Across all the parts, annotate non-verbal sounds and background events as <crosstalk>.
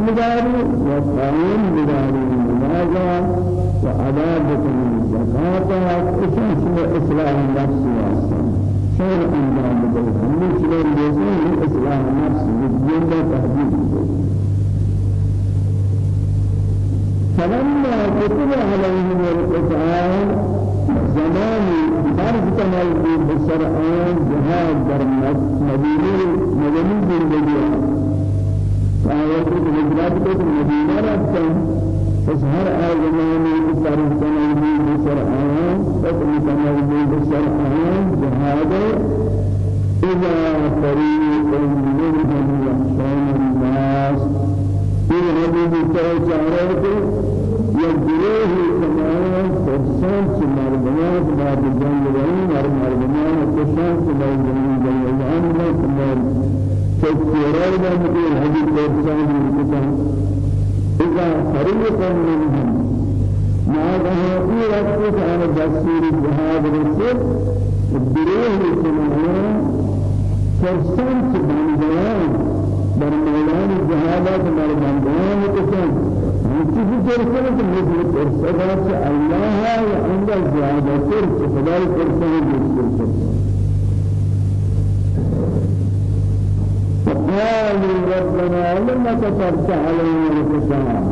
باز مداري وقائم مداري نمازا وعبادة الزكاة اسم إصلاح النفس واسم شير أنجام بدل هم شير لازم إصلاح النفس بالجنة تهذيب فلما كتب عليهم القرآن زمان فرض كمال بسرعان جهاد در مدينة مدني زندگی فآيات الهجرات کو مدینہ رفتن. پس ہر آزمانی فرض كمال بسرعان فتن كمال بسرعان جهاد. إذا فريق منهم يخشون الناس. إذا نبي بسرعان يجريه كمان فرسان سمردمان بعد رہی مردمان فرسان سمردمان جنگان میں تذكيرات من هذه فرسان الكتاب إذا فريق منهم ما له إيه وقت على دستور الجهاد رسول الدروه كمان فرسان سمردمان برمولان الجهادات كمان چیزی درسته که مثل درسته الله و عند زیاده تر خدای درسته فقالوا ربنا لما كتبت علينا القرآن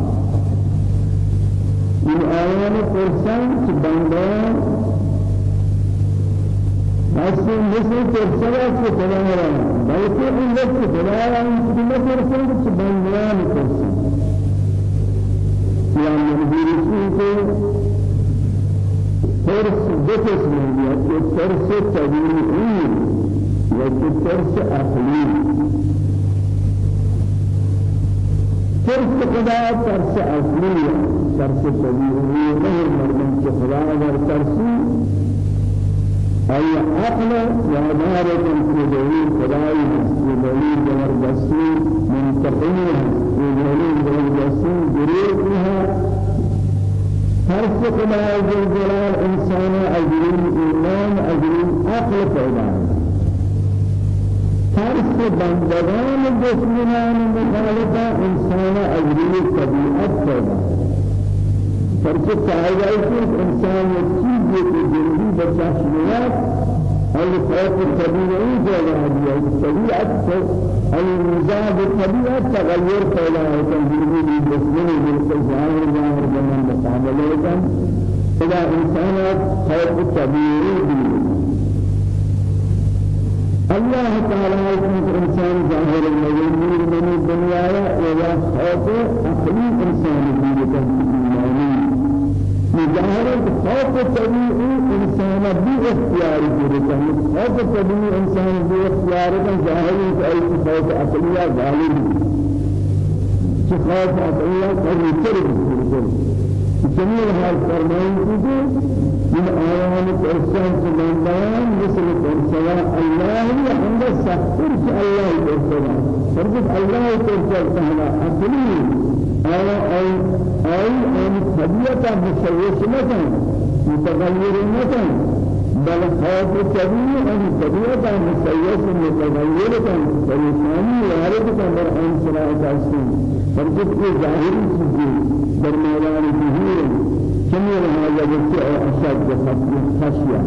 من آيان القرآن بندان أصل مثل ترسلت كتبها بلکہ إن وقت خدایا إن کی مدد سے بندان القرآن یا منظوری کو ترس قسم ہے کہ ترس یا کہ ترس عقلی ترس خدا ترس عقلی ترس طبیعی غیر مردم کے خدا اور ترسی أي عقل وعبارة في دليل خداي في دليل زبردستي منتقمها في دليل زبردستي جريئها فرس خداي جلال إنسان أجرين إيمان أجرين عقل پیدا فرس بندگان دشمنان مخالفة إنسان أجرين طبيعت پیدا. فائدہ ہے کہ انسان یہ چیز ہے کہ جلدی بچہ شمیات اور خوف طبیعی جگہ ہے طبیعت المزاج الطبيعة تغير بسمنے بالکل ظاہر ظاہر زمان مقابلے کا إذا إنسان خوف طبيعي الله تعالى يكون إنسان ظاهر المجنون من الدنيا ولا خوف أخلي إنسان بيده ظاهر خوف طبيعي إنسان بي اختيار جريته خوف طبيعي إنسان بي اختيار كان ظاهر أي خوف أصلية غالب خوف أصلية كريتر جميع هذا فرمان كده من آيان الإرسال سبحانه مثل الإرسال الله عند السحر الله الإرسال فرد الله الإرسال سهلا أصلي. أي أي أي أن طبيعة مسوس مكان متغير مكان بل خوف طبيعي أن طبيعة مسوس متغير كان فلساني وارد كان بر أن صلاة أسين فرد في ظاهر سجي در جميع هذا جزء أشد خشية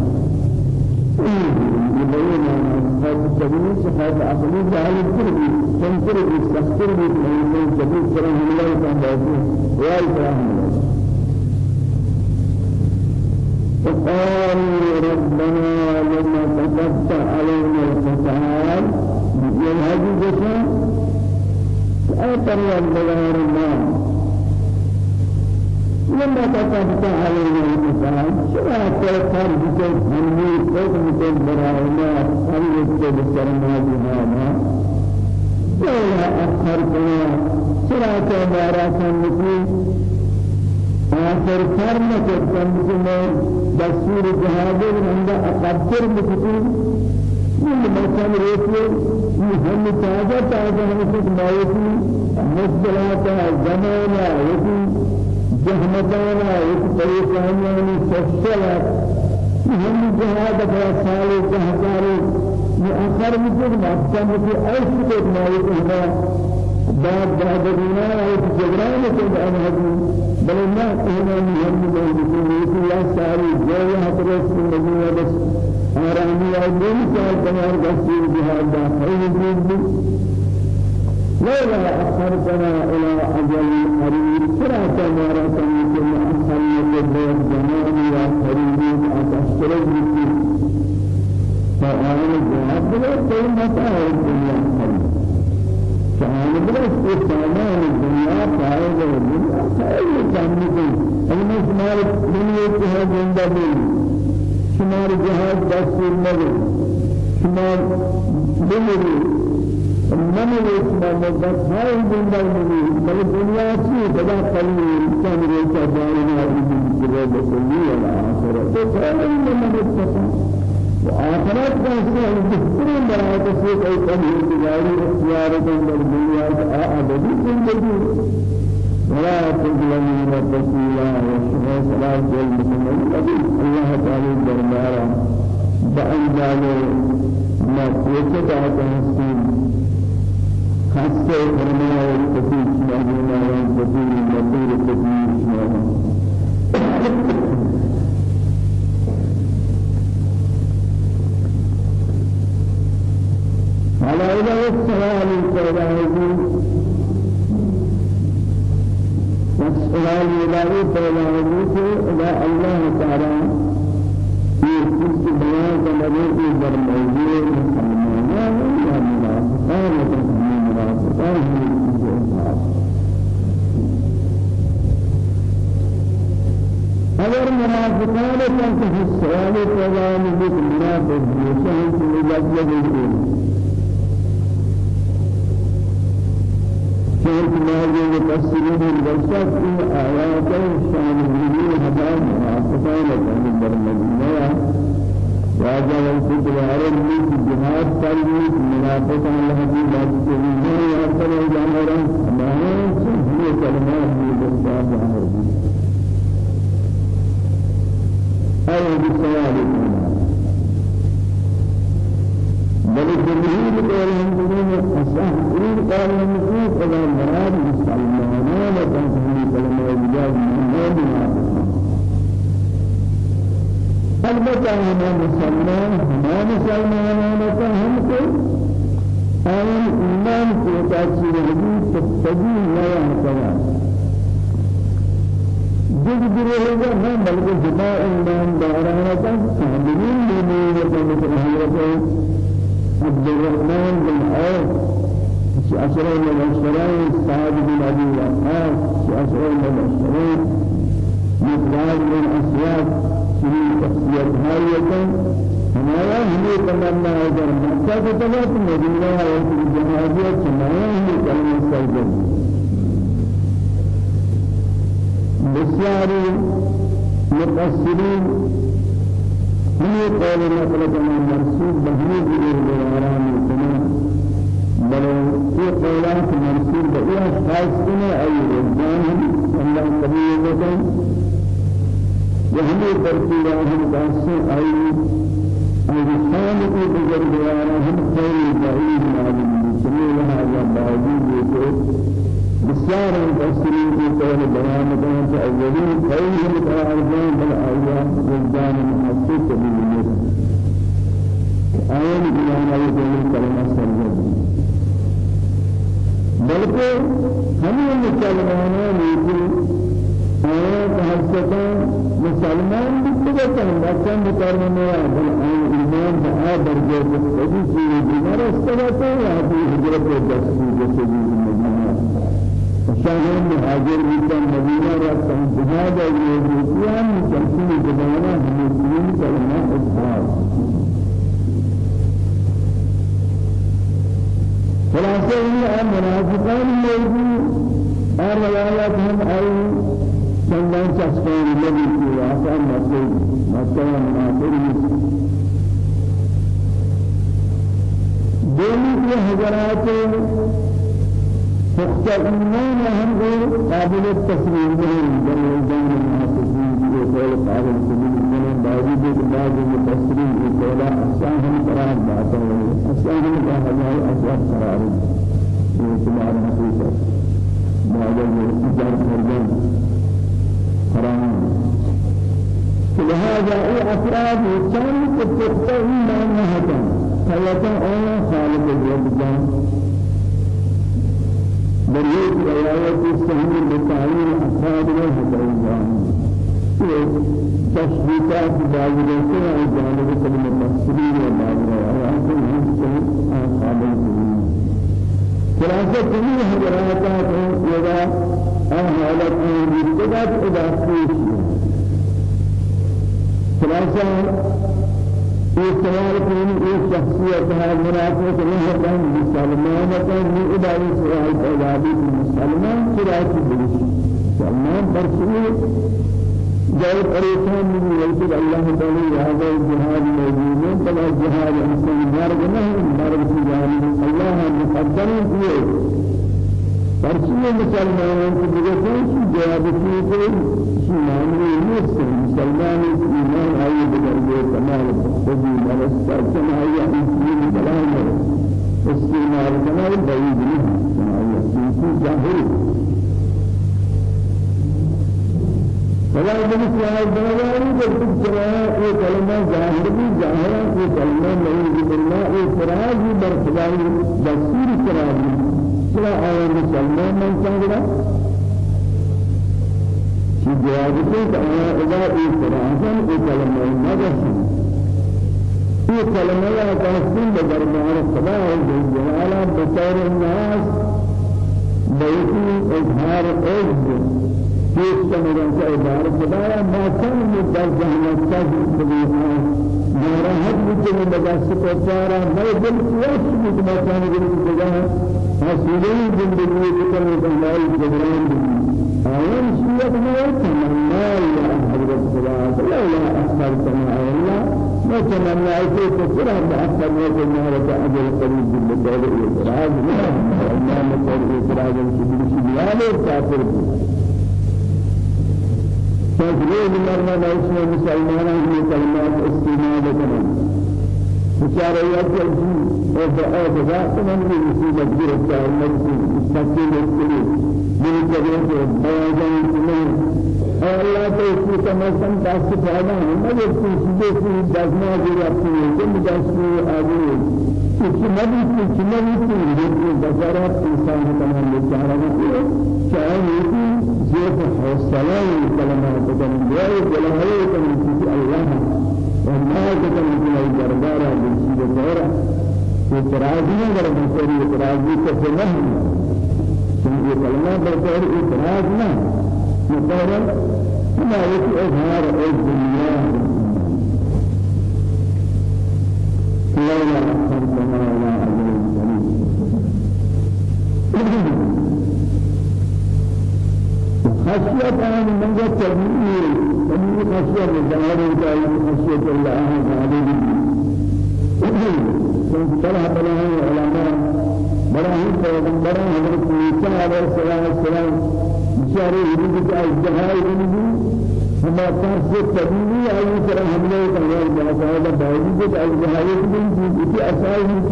يبين أن هذا السبيل هذا عقلي جاهل الكربي. تنكربي تستكربي من سبيل سلام الله تعالى وإكرام وقالوا ربنا لما كتبت علينا القتال. ينهج جسم أثر الدوار الله. لما كتبت علينا القتال شرع كفر بكل همي حكم كل براءنا هم يكتب السرما جهانا ولا أخرتنا شرع كبارات مثل آخر فرم كتب مثل دستور جهاد عند أقدر مثل من مكان رسول هم تازة تازة هم كتب ما يكون مصدرات زمانا يكون جهمتانا وتريقانيان سفلا هم جهاد فسال جهدار مؤخر مثل كان في أي شيء ما يكون بعد بعد دينا أو جبران بل ما هنا هم من الله ساري هترس من الدنيا بس آرامي دين سال كمان قصير جهاد خير لولا أخرتنا إلى أجل قريب. سرعة مرة مثل أخرنا البيت زمان يا قريب أتشترك بك فأنا بلا الدنيا استثناء الدنيا فائد الدنيا فائد جانبين أنا شمار جهاد شمار دستور نبي شمار من الاسم مدت هاي الدنيا مني بل الدنيا شيء بدا قليل كان ريشا دائما في الجرد كلي والآخرة فقال من اتقى وآخرت سے کوئی کمی تجاری اختیار کن در دنیا کا ابدی زندگی ولا تظلمون فتيلا وشهى صلاة المسلمين الله تعالى دربارا بأنجال ما كوچه تحت خاصة فرمایا كثير شمعنا وكثير مطير كثير شمعنا على إلى السؤال الفلاحي والسؤال إلى الفلاحي إلى الله تعالى في كل بيان كمريض برمجيه مسلمان اگر منافقان كان في السؤال فلان بك منافق في الوجه بالدين شهر مالي مفسرين البشر في آيات شان الدين هذا منافقان كان برمجنا راجع الفكر عرب من جهاد قلبي منافقان لهذه لا تسمى يا رب العالمين ما هي كلمات من البشر أو بسوال بل الجمهور قولهم بدون أصح إن قال المسلم فلا مراد مسلمان وتنسي كلمة الجاد من غير البتة هم مسلمان هم مسلمان هم کو آن ایمان کو تاثیر حدیث تبدیل لا يحتاج جد گروه ہے بلکہ جدا ایمان دارانا تھا صابرین مومنین کے مثل حضرت عبد الرحمن بن عوف شأشر المبشرين سعد بن أبي وقاص شأشر المبشرين مقدار بن أسياد شريك شخصية هاية ہمارا ہمیں تمنا اگر مکہ کے طرف مدینہ اور بسیار مقصرين هم قول نقل كما مرسول بهني بيه بواران كما بل في قولات مرسول بإيه خاص كنا أي رجان الله كبير لكم وهم ترتيبهم قاسم أي أي خالق بجرد هم خير بعيد معلوم سمي هذا بعيد بسیار مفسرین کی طور بیان کرنے سے اولین قول متعارضان بل آیات وجدان محسوس بالنور آیان بیان آئی دلیل کلمہ سرزد بلکہ ہمیں مسلمانوں لیکن آیات حسکان مسلمان بکتگتاں بچن بکرنے میں بل آن ایمان بآ درجہ بکتگی چیزی بیمار استغاثہ یا بھی حجرت دستی جسے شاهد مهاجر بيتم مدينة رأسا جهاد اليهوديان تمثيل جبانا المسلمين كلمة إسحاق خلاصة هي المنافقان موجود الروايات هم أي سندان شخصان الذي في واسع مسجد مسجد منافق دوني في فقط إيمان هم قابل التسليم من جل جل المحسسين في قول قابل التسليم من بعض بعض المفسرين يقول أساهم قرار باطل أساهم قرار أسباب قرار اعتبار حقيقة بعد الإجابة فرجان حرام لهذا أي أفراد كان تتقى إيمان هذا فيتا أولا خالق الجبان بريد رواية السهل بتعليم أفراد والهدى تشبيهات بعض الرسول عن جانب كلمة تفسير وبعض الروايات هم قابل خلاصة جميع حضرات إذا أهلت أن يبتدأ إذا فيش خلاصة سوال کرنے ایک شخصیت ہے منافق نہیں ہے مسلمان ہے یہ ادارے سوال پیدا بھی مسلمان شرائط بلش مسلمان برسول جاء پریشان من يقول الله تعالى هذا الجهاد موجود. ہے بلا جهاد أنسان مرد نہیں مرد کی جان اللہ مقدم کیے برسول مسلمان کی بجائے جواب کی معنی نیست مسلمان بنواري جب جراء اي كلمة ظاهر بھی ظاهر اي كلمة نہیں بالله اي فراغ برخلائی بصير فراغ سلا آية مسلمان من سنگرا في جوابك أنا إذا إكراهن إكلمة نجسم إكلمة لا تحسن بدربار خدا جلالا بطور الناس بيتي إظهار عز كيف سمعنا كإظهار خدا ما كان مدر جهنم تجد بها نراحت بجنة بجاسة كفارة ما يدل كواش بجمع كان يقول بجاه حسيلين جندگی بکر الله جبران آيان شيئة ما يتمنى يا حضرة الله لا لا أكثر كما الله. ما تمنى أيك كثيرا بأكثر ما تمنى لك أجل قريب بالدولة الإسراج ما مقر الإسراج الكبير شبيان الكافر تجريد مرنا نوشنا مسلمانا هي كلمات استماع لكنا بشارة يأتي وفاء وفاء من المسيبة جرى التعلم المسيبة من جگہ سے بیان میں اللہ تو اس کی تمسن دست فائدہ ہے مگر سیدھے سے دسنا جو اپنی ہے مدرس میں آگے کچھ نبی کچھ نبی کی لیکن جیت حوصلہ کلمات کن دعائے جلالے کن کی اللہ وما كتب في الدربار بالسيد اعتراضي اگر بسری اعتراضی کو نہیں یہ کلمہ بطور اعتراض نہ مطور ما يكي اظهار الدنيا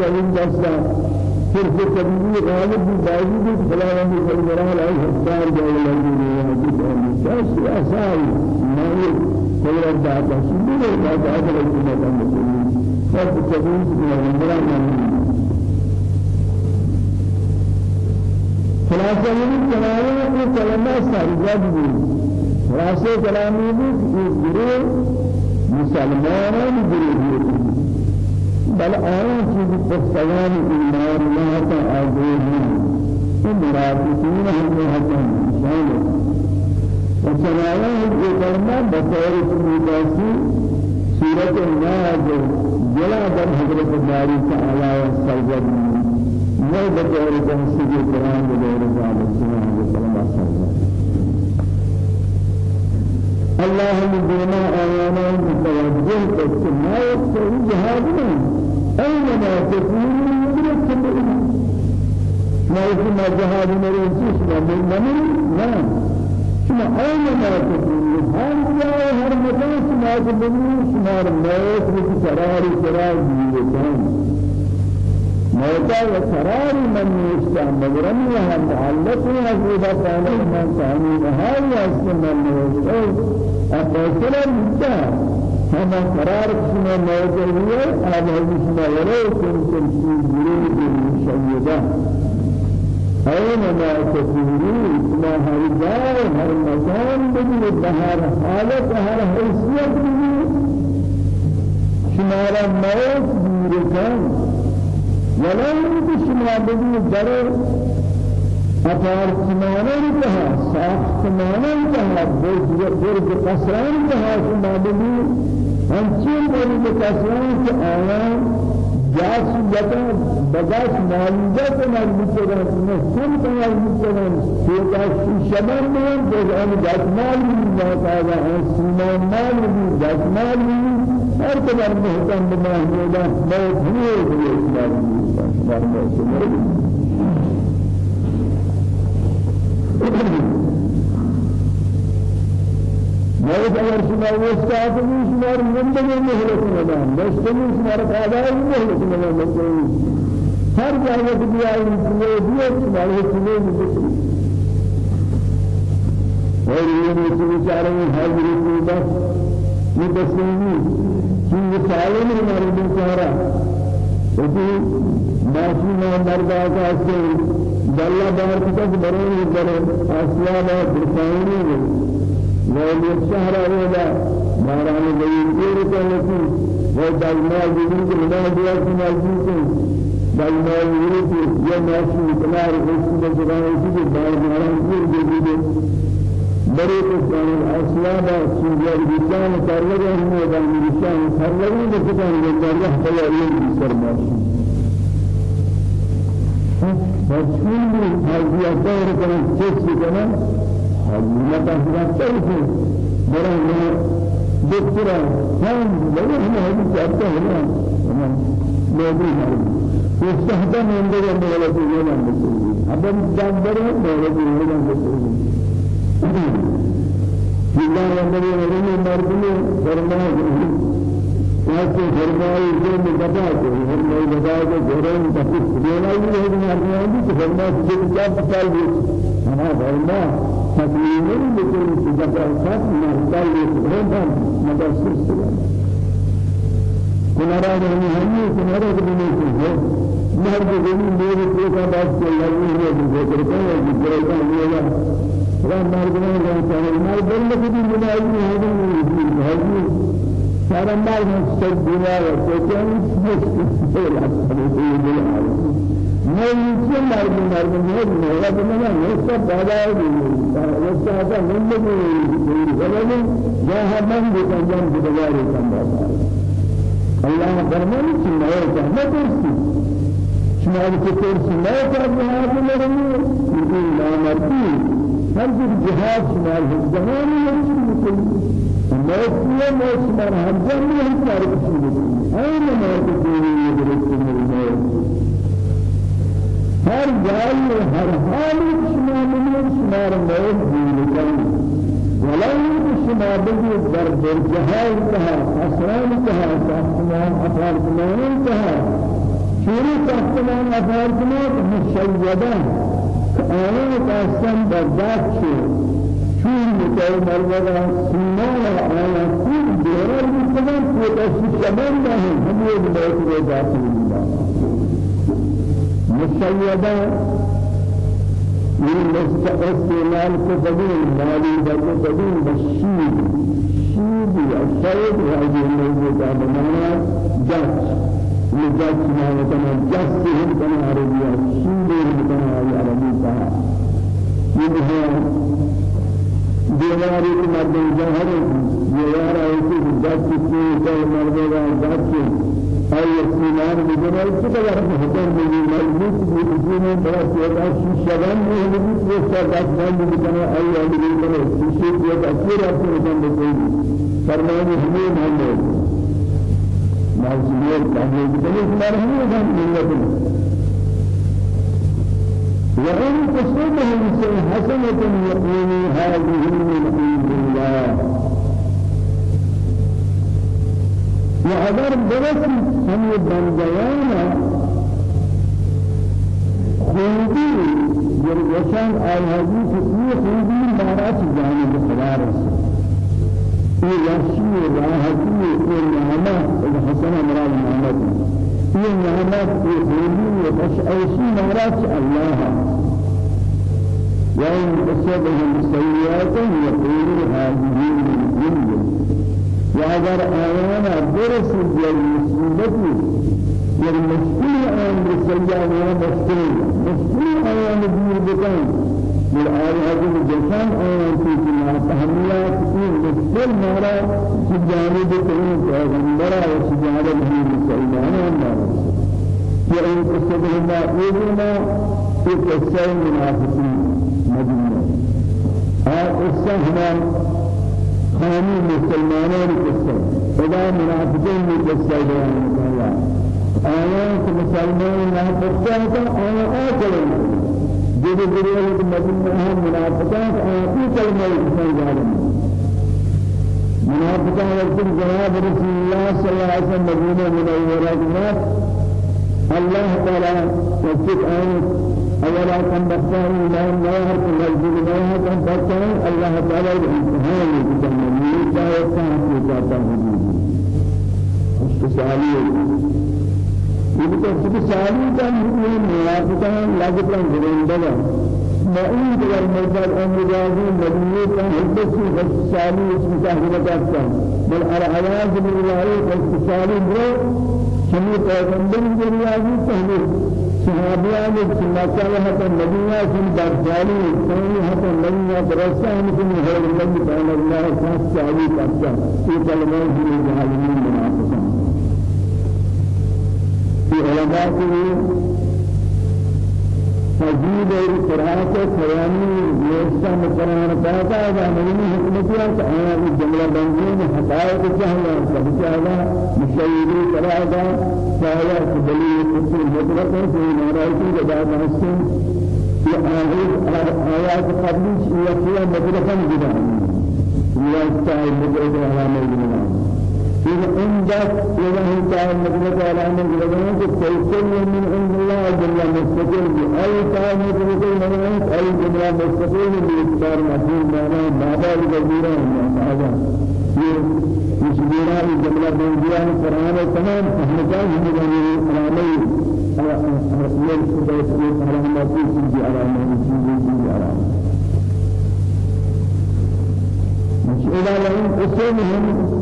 دستا پھر سے تبینی غالب بھی باوجود خلاوندی سربراہ لائی حسار جائے لگی حدیث ہے شاش اسائی مائی قدرت داتا شبیر داتا ادھر اجمعہ مسلمین سب تبیین سے پیغمبران خلاصہ یہ کلامہ کو کلمہ سرجد بھی خلاصہ کلامی بھی اس گروہ مسلمانان گروہ بل آن چیز پستگان ایمان اللہ تا آگوه ہیں مرافقین ہم حکم شامل. وچنایا یہ کلمہ بطور سمیداسی سورة الناس جلا در حضرت باری تعالی سرجد ما بطور سبحانه وتعالى اللهم بما آيانا متوجه كما يقتضي جهادنا أينما تكونوا يدرككم ما ما جهاد مريض شما من من لا. شما ما تكون هر جاء هر مكان شما تبني شما الموت بسرار سرار ديوتان موتا وقرار من يشتع مجرم لها معلق وحزيبا كان من ثاني نهاية اسم أفضل مدى هما قرار كشما موتا هي آبه كشما ولو كنتم في جريد المشيدة أينما تكونوا ما هر جاء هر مكان بدل بهر حالة هر حيثية بدل شمارا موت بيركان ولن شما بدی در اپارتمانان کها ساختمانان کها برج برج قصران کها شما بدی همچین برج قصران که آیان جاس یتا بگاش مالیات مربوط کردن نسل کنار مربوط کردن سیاست شبان میان آن جاس مال میاد آن سیمان مال میاد جاس مال میاد هر کدام محکم بمحمودا موت هو هو اسلام شمار موت موت اگر شمار وستات بھی شمار زندگی مہلت ندان دستگی شمار قادر مہلت ندان ہر جگہ کی آئی چیزیں دیے شمار چیزیں اور یہ چیزیں چارے حاضر کی بس متسلمين في سالم المرد سهرا وفي ماشي ما مرد آكاسي دلّا بار كتاب برون برون أسلام برسائني لأن الشهر هذا ماران بيجير كنتي ودلما جديد من ديار كنتي دلما جديد يا ماشي كنار بس كنار بس بار ماران جديد بڑے کو اسلام سوریا بيسان کارلگا ہم نے دان بيسان کارلگا نے کتان گندر ہے یہ سرماش مسئول بھی حاضر دور کرن چیز کرنا کا حضرت ہے بڑا ہے دکتور ہم لوگ ہم حاضر چاہتے ہیں نا لوگ يستخدم عندنا مولد الولد ابن جابر مولد الولد جدا نبی علیہ مردمی فرمائے ایسے فرمائے جو مدعا ہے فرمائے مدعا کے گھروں میں تفصیل دینا ہی ہے کہ مرنے کی فرمائے کہ کیا پتہ ہے ہمارا فرما تکلیف نہیں لیکن اس کا ساتھ مرتا ہے ہم مدرسہ سے کنارا نہیں ہم کنارا کے نہیں ہے مرد زمین میرے کو کا بات کے لگی ہے جو کرتا ہے جو کرتا ہے فلان مردمان جان چاہے مال بل لگی بنائی ہے نہیں ہے سارا مال مستد دنیا ہے تو کیا ہے بلا میں یہ مرد مرد ہے میرا بنا ہے سب بڑا ہے وہ چاہتا نہیں لگی ہے جہاں من بھی جان کی بازار ہے اللہ فرمان کہ میں چاہتا ہوں شما كتير سنة كذا هذا مرمي لا مرتي هل الجهاد شمال الزمان يمشي بكل الموت هو موت شمال هرجان من هالكار بكل أين موت الدنيا يدرس من الموت هر جاي هر حال شمال من شمال الموت بكل ولو شما بدي در الجهاد كها أسران كها ساختمان أفارتمان كها شوري ساختمان أفارتمان مشيدان آنها قسم برداشت شد چون متای مرد سیمان آیا کل دیوار میکنن که دستی شبان دهیم همیه بیت رو داخل مشیده این استعمال مالی در کردن بشید شیدی الشید هذه الموجودة بمعنى جاش نجات سبحانه وتعالى جس هم كنا عربية. سورة كنا عربي كها يبقى دیواری کی مرد جہر دیوار ایسی جس کی کوئی مرد جس ای سیمان بجنال چقدر حکم دی مجلس دی دین بڑا سیدا شیشان میں بھی وہ سب بند بنا ای علی بنا شیشے کی اثر اثر بند کوئی فرمانے ہمیں مان مسجد تحريك بني مرحوم كان ملة وإن تصبهم حسنة يقولوا هذه من عند الله وأگر برس هم بندیانا خوبی جرگشان آیادی کسی خوبی مارا جانب خدا رسول یہ یاشی راحتی یہ نعمت الحسن مراد نعمت. یہ نعمت یہ یہ خوش عیشی مراد الله وإن تصبهم سيئات يقول هذه من عند واگر آیانا درس جل مصیبتی یا مشکل آن بسیار یا مشکل مشکل آیان دیر بکن. در آیات جسم آیان کی جنا تحمیلات کی مشکل مارا کی جانب کریم پیغمبر و سجادہ نہیں مسلمان ہمارا یا ان قصد ہما ایدنا ایک قصہ منافقین مدینہ آه قصہ خاني مسلمانان قصة خدا منافقين قصة بيان الله. آيات مسلمان لا قصة آية آكل جد جريء المدينة هم منافقات آيات كلمة قصة جارم منافقان وقت جناب رسول الله صلى الله عليه وسلم مدينة منورة الله تعالى وقت آيات أولا كان بختار الله ما يهرب المسجد ما يهرب بختار الله تعالى الامتحان كان في جاتا حدود استسالي يبقى استسالي كان هو منافقان لاجتان غرندلا ما إن كان مجال أمر جازي مدينة كان هدسي استسالي اسم كان كان بل على علاج من الله استسالي برو شمي پیغمبر جرياجي تهلي صحابيان سماكا حتى النبي سن برجالي سن حتى النبي برسان سن هذا النبي قال الله خاص علي كذا في كلمات في العالمين منافقين في علماء تجيب القراءة كلامي يسمى القرآن كذا هذا من حكمتها كأنا الجملة بنجين حقائق جهلا كبشارة مشاهير كذا فهذا دليل كثير مدرك في مرايتي جدار نسين في آيات آيات قبلش يكفي مدركا جدا يستعي مدرك على مدرك إذا عندك إذا أنت مدرك على مدرك كيف من عند الله جل مستقل أي كان مدرك من أي جل مستقل بإكبار مسؤول معنا بابا الجزيرة هذا مش جيرا الجملة بنجيان القرآن تمام فهمتان هم جميع علامي يل سبيت يل علامة سيجي علامة سيجي علامة مش إذا لهم أصولهم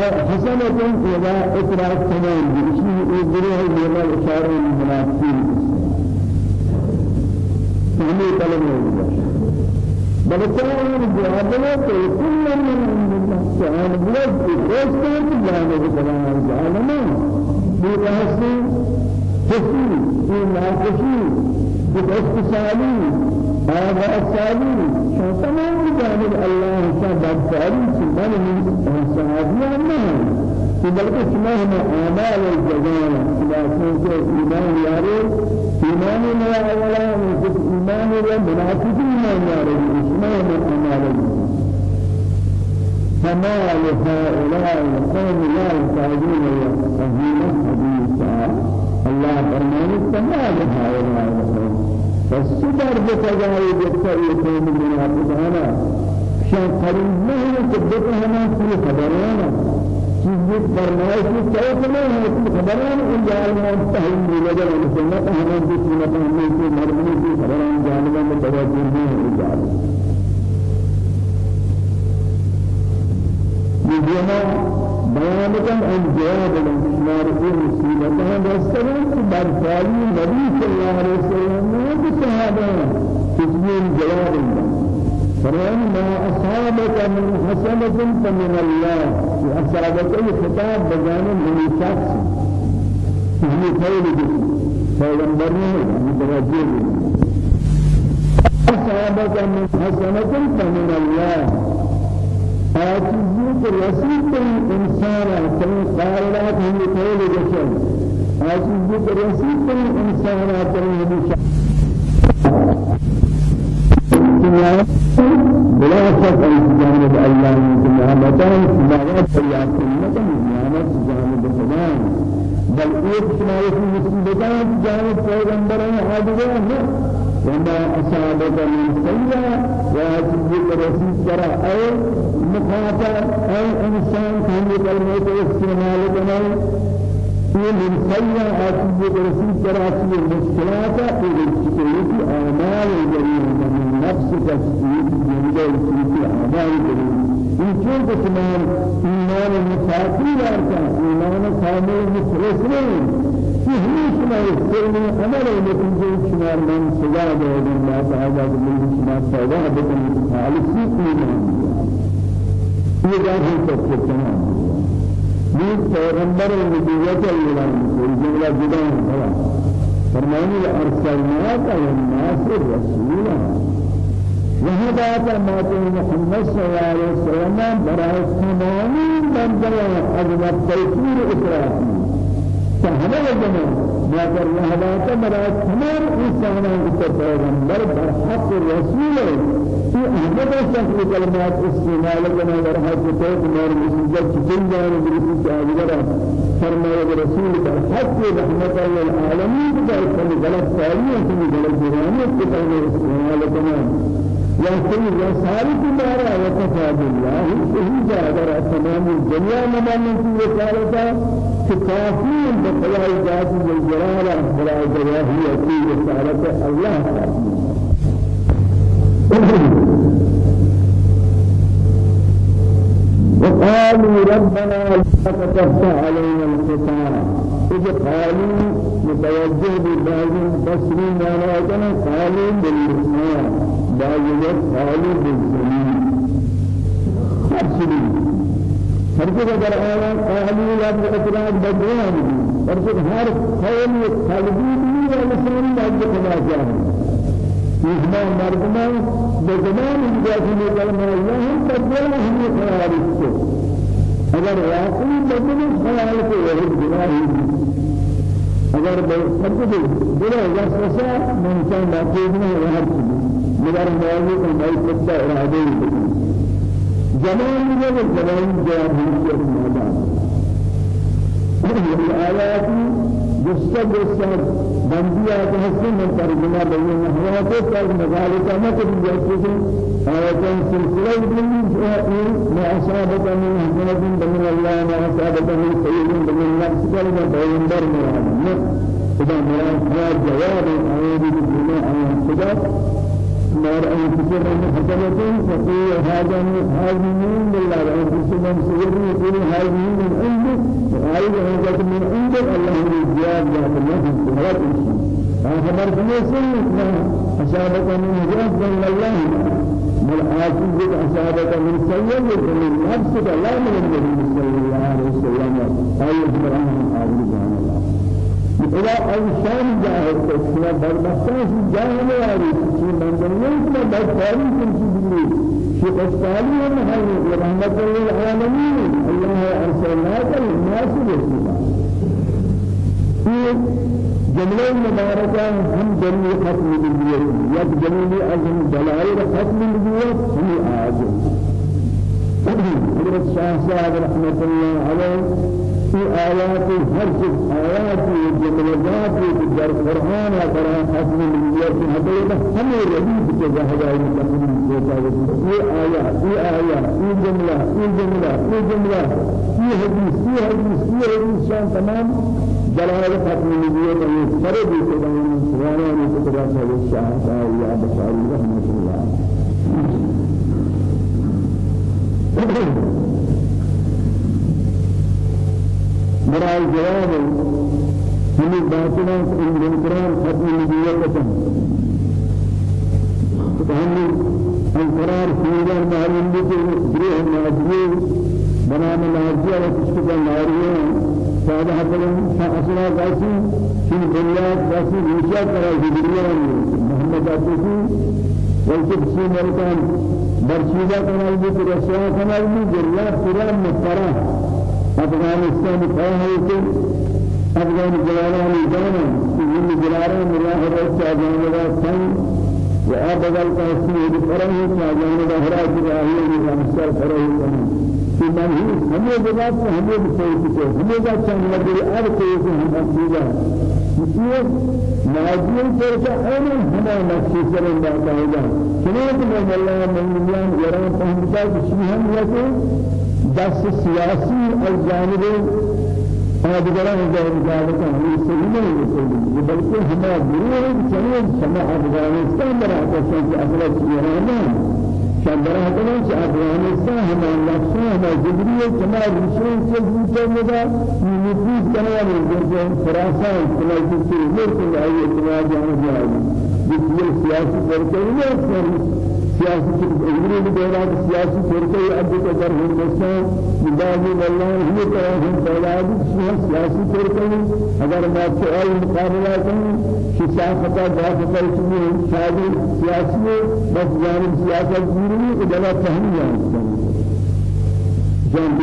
حسنة إذا إطراف تمام بشيء يجريه من الإشارة المنافقين فهمي كلمة بل كان جوابنا كل من الله كان بلد وستان جانب كلام العالمين بحسن تسي في ناقشي باختصاري هذا السالي شو تمام جانب الله شاء بالسالي سبحانه من صحابي الله بلکہ سماهم اعمال الجزاء سلاسل کے ایمان یارے ایمان میں اولا ایمان و منافقین ایمان یارے سماهم اعمال فما لهؤلاء القوم لا يحتاجون يفقهون حديثا. الله فرمانه فما لهؤلاء القوم. فالسبر بتجاوز الطريق من منافقانا شان قريب ما هو تبقى في خبرانا چیزی فرمایشی چاہے نہیں ہے کہ خبران ان جانب مستحیل ملگر ہے سنت ہمیں بھی سنت ہمیں کی کی خبران جانب میں توجہ نہیں ہے جانب یہ بیان کن أن جواب کی مصیبتیں دستگان کہ برفالی نبی صلی اللہ علیہ وسلم. نے صحابہ کس جواب. فإن أصابك من حسنة فمن الله. وأصابك الخطاب بجانب من شخص. فهي خير جسم. فيغنبرني متوجه أصابك من حسنة فمن الله. آتيزيك رسيد الإنسان كم قائلات هم خير جسم آتيزيك رسيد الإنسان كم هم شخص الدنيا بلا شك أن جانب الله من نعمتان سماوات فيا سنة نعمت جانب خدا بل ایک شمار کی مصیبتان جانب پیغمبران حاضران وما أصابك من سيئة واجب رسول ترى أي مخاطر أي إنسان كان يكلمه استعمال كمان. من سيئة واجب رسول ترى في المشكلات في أعمال الجريمة من نفس تسجيل جنده في أعمال الجريمة كنت تمام إيمان المساكين أركان إيمان كامل مخلصين يستلم أمر النتيجة شمار من سجاد الله تعالى من شمار سجاد بكم خالصي إيمان یہ ہے سب سے تمام یہ پیغمبر نبوت اعلان کوئی جملہ جدا ہے فرمانے للناس رسولا وهذا ما محمد صلى الله عليه وسلم برای تمام بندگان از تفسیر اسرائیل فهذا الجمال ما در لحظات مرا تمام کو پیغمبر بر حق رسول. في أحد شكل كلمات استعمال كما در حق تو مر مسجد چن جان برسی جاگر فرمایا رسول بر حق رحمت للعالمین در کل غلط تعلیم کی غلط جوانی کے استعمال كما لكن رسالة دارا وكفى بالله. شهيدا على تمام الدنيا مدام في رسالته كافي بقضاء ذات الجلال بلا جواهي في رسالة الله. وقالوا ربنا لا علينا القتال إذا قالوا متوجه ببعض بصري ما قالوا بالإسلام باید خالی بالزمین خرسلی هرچه اگر آیان خالی لفظ اطلاق بدران هرچه هر خالی قلبی بھی و لسانی باید خدا جاہے إجماع مردمان بزمان إجازة كلمة الله هم تبدأ هم خيالك أجر واقعي بدل خيالك وهو جناه أجر بدل بلا وسوسة ممكن ما تجمع وهر شيء مگر موضوع کو میں سچا ارادے زمان میں زمان جواب ہے میدان آیات جسد جسد بندیا تحسن من ترجمہ بین حیات پر مذالک نہ کہ جیسے آیات سلسلہ من ما اصابك من حسنة من الله ما اصابك من سيء من نفسك من بينبر من خدا مراد جواب آیات بنا آیات خدا مار أنفسهم حسنة فقيل هذا هذه من الله أنفسهم سيروا يقول هذه من عندك وهذه هذا من عندك الله يجزاك يا الله سبحانه وتعالى خبر فلسل أصابك من جهد من الله بل آتيك أصابك من سيئة من نفسك لا من النبي صلى الله عليه وسلم أي إبراهيم آمين إلى أنسان جاهل تسمى بربستان جاهل واري شيء من دنيا كما بفاري كل شيء بني شيء أسفالي ومحل ورحمة للعالمين الله أرسلناك للناس رسولا جملة مباركة هم جميع ختم النبوة يد جميع أزم دلائل ختم النبوة هم آجل حضرت شاه صاحب رحمة الله عليه في آيات هر چیز آيات جملات در قرآن النبیات حضرت ہمیں ربی کے جہاں مستقیم ہوتا ہے یہ آیات یہ آیات یہ جملہ یہ جملہ یہ جملہ یہ حدیث یہ حدیث یہ حدیث شان تمام. جلال حسن النبیات یہ سارے بھی تمام سبحانہ و تعالی شاہ صاحب یا بشاری رحمۃ اللہ برای جواب ہمیں باطنا ان منکران ختم نبوت کا ہم انقرار سیدان معلوم بھی کہ گروہ ناجیے بنام ناجیہ و تشکل ناریہ سادہ حسن أصلا قاسم في دنیا قاسم ریشہ کرا دنیا محمد عبدالله والتبسي مركان برشيدة كمال بيت رسول كمال بيت جرلا فرام مفرا أفغانستان قاهرة أفغان جلالان جانا من جلالان مراه رأس أفغان رأسان وأبدل تحسين فرعه كأجان بهراج راهي من فرعه كمان في من همه جواب همه بسيط کو همه کا چند لگے اب کوئی ہم أصلا یہ نازل پر کا ہے ہمارا مقصد سر بات ہے چنانچہ میں اللہ من اللہ یرا فهمتا کہ ہم یہ دست سیاسی الجانب آدگران جاہل جاہل ہمیں صحیح نہیں ہے بلکہ ہمارا گروہ چنین سماع افغانستان برا کہ اصل ایران شندرا کنن چې افغانستان هم نقشه هم جبري کما رسول چې بوته مدا نفوذ کنه ورته خراسان کله چې ورته آیه کما جان جاي د سیاسي ورته نه سیاسی انگریزی دوران سیاسی فرقے اب تو در ہندوستان مدامی والله ہی تو ہم بلاد سیاسی فرقے اگر ما چاہے مقابلہ کریں کہ سیاست دافع کی شادی سیاسی بس جانب سیاست جوری کو بلا فهم جان جان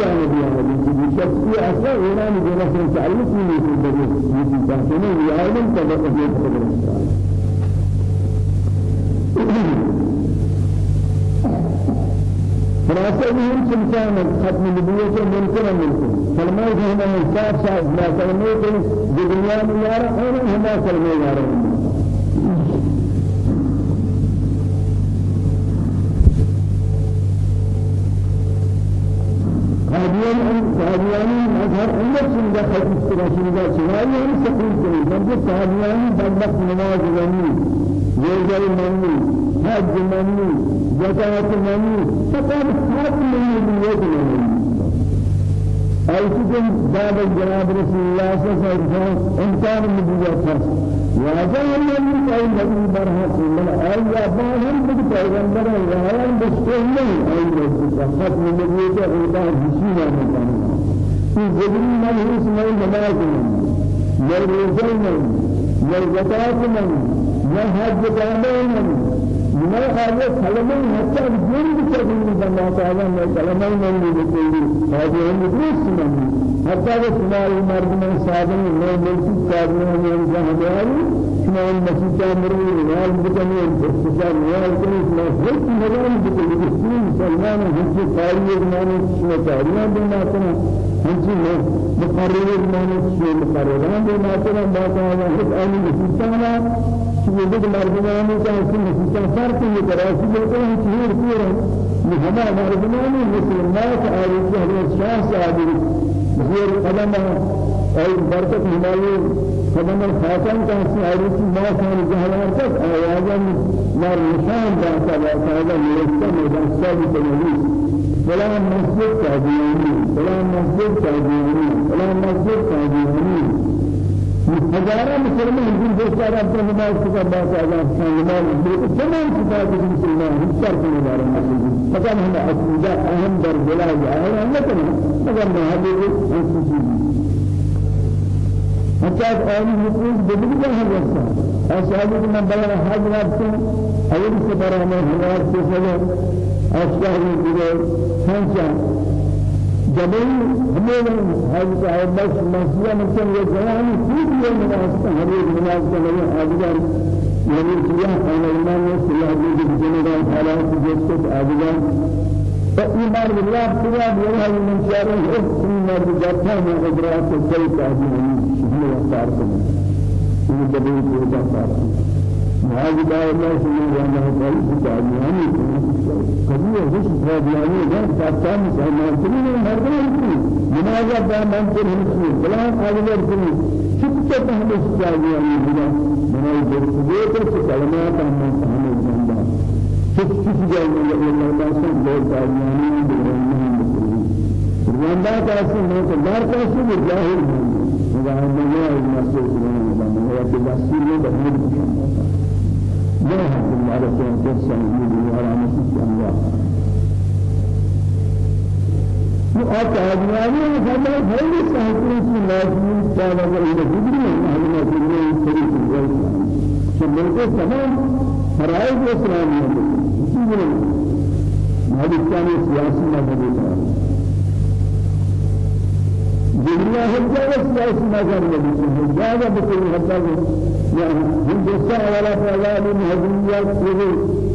جانے دیا ہے بیچا کی أصلا ایران جو نسل تعلق نہیں ہے یہ چیز ہے کہ یہ خلاصة من سلسان ختم النبوة ممكن ممكن كلمة هنا إنسان شاذ ما كلمة الدنيا ميارا هنا هنا كلمة ميارا قاديان قاديان مظهر عندك سنجا خلق استراشيدا سنائي هم سقيم كريم من قاديان بدبخ نماز غني يجري مني حج زکات منی فقط حج منی نیت منی ایسی بعد جناب رسول الله صلی الله علیه وسلم انسان نبوت ہے واجہ من کوئی نبی برہ سنن ایا باہم بد پیغمبر ہے مستقل نہیں ایا ختم نبوت ہے خدا حسین ہے في زمن من اسمه نماز من يرزق من يرزقات من يحج من ما هذا كلمة حتى الجن بتقول الله تعالى ما كلمة من بتقول هذا هم درس من حتى اسماء المرد من سادن من ملك سادن من جهنم اسماء المسيح أمره وال بتقول استشار وال كل ما هيك مجال بتقول سلمان هنچ قارئ من اسمه قارئ بما كنا هنچ مقرر من اسمه مقرران بما كنا ما كان هيك أمي بسيطة یہ دیکھ مردمانی کا اس میں کیا فرق چیر پورا یہ ہمارا مردمانی مسلمانات اور اس حضرت شاہ صاحب یہ قدم اور برکت ہمارے قدم خاتم کا سعادت ما كان جهلان تک آوازن مر نشان داتا باقاعدہ مرتب مدرسہ بتنویس فلان مسجد تابعینی فلان مسجد تابعینی فلان مسجد تابعینی ہزارہ مسلمان جن دوستار اپنے نماز کا بات آجا نماز میں تمام صفات مسلمان ہم سر کے بارے میں مگر ہم عقیدہ اہم در بلا جائے ہم نہ کریں مگر میں حدیث ایسی چیز حتى نفوس بدل ما هذا أصحاب من بلغ حاجات أول سفر من هناك تسلم أشياء من بدل خمسة جبل همين هذا بس مسيا مثل يجوان كل يوم؟ ناس هذه الناس كانوا أبدا يعني سيا أنا إيمان سيا هذه الجنة حالات جسد أبدا فإيمان بالله سيا بيرها من شاره إيمان بجاتها من قدرات السيد أبدا شهية صارت من جبل كذا صارت هذه دائما سنة وأنا قال سجاني كبير وش سجاني ده كاتم سجاني تري مردان تري لماذا دائما تري بلا أقدر تري شفت تهم سجاني ده من الجسد كلمات هم هم جندا شفت سجاني الله ما سجاني سجاني رمضان كاسي من كدار كاسي بجاهل هذا الدنيا المسجد سبحانه وتعالى هو بالرسول لا حد على سنة السنة على مسجد الله وأتعبناني فما هل سهل في لازم كان إلى جبري هل ما جبري سريع الجيش شملك تمام فرائض الإسلامية جبري هذا كان سياسي ما بدي دنیا حجاب سیاسی مذہب نہیں حجاب بکل حجاب يعني هندوستان ولا فلان مهديات كذي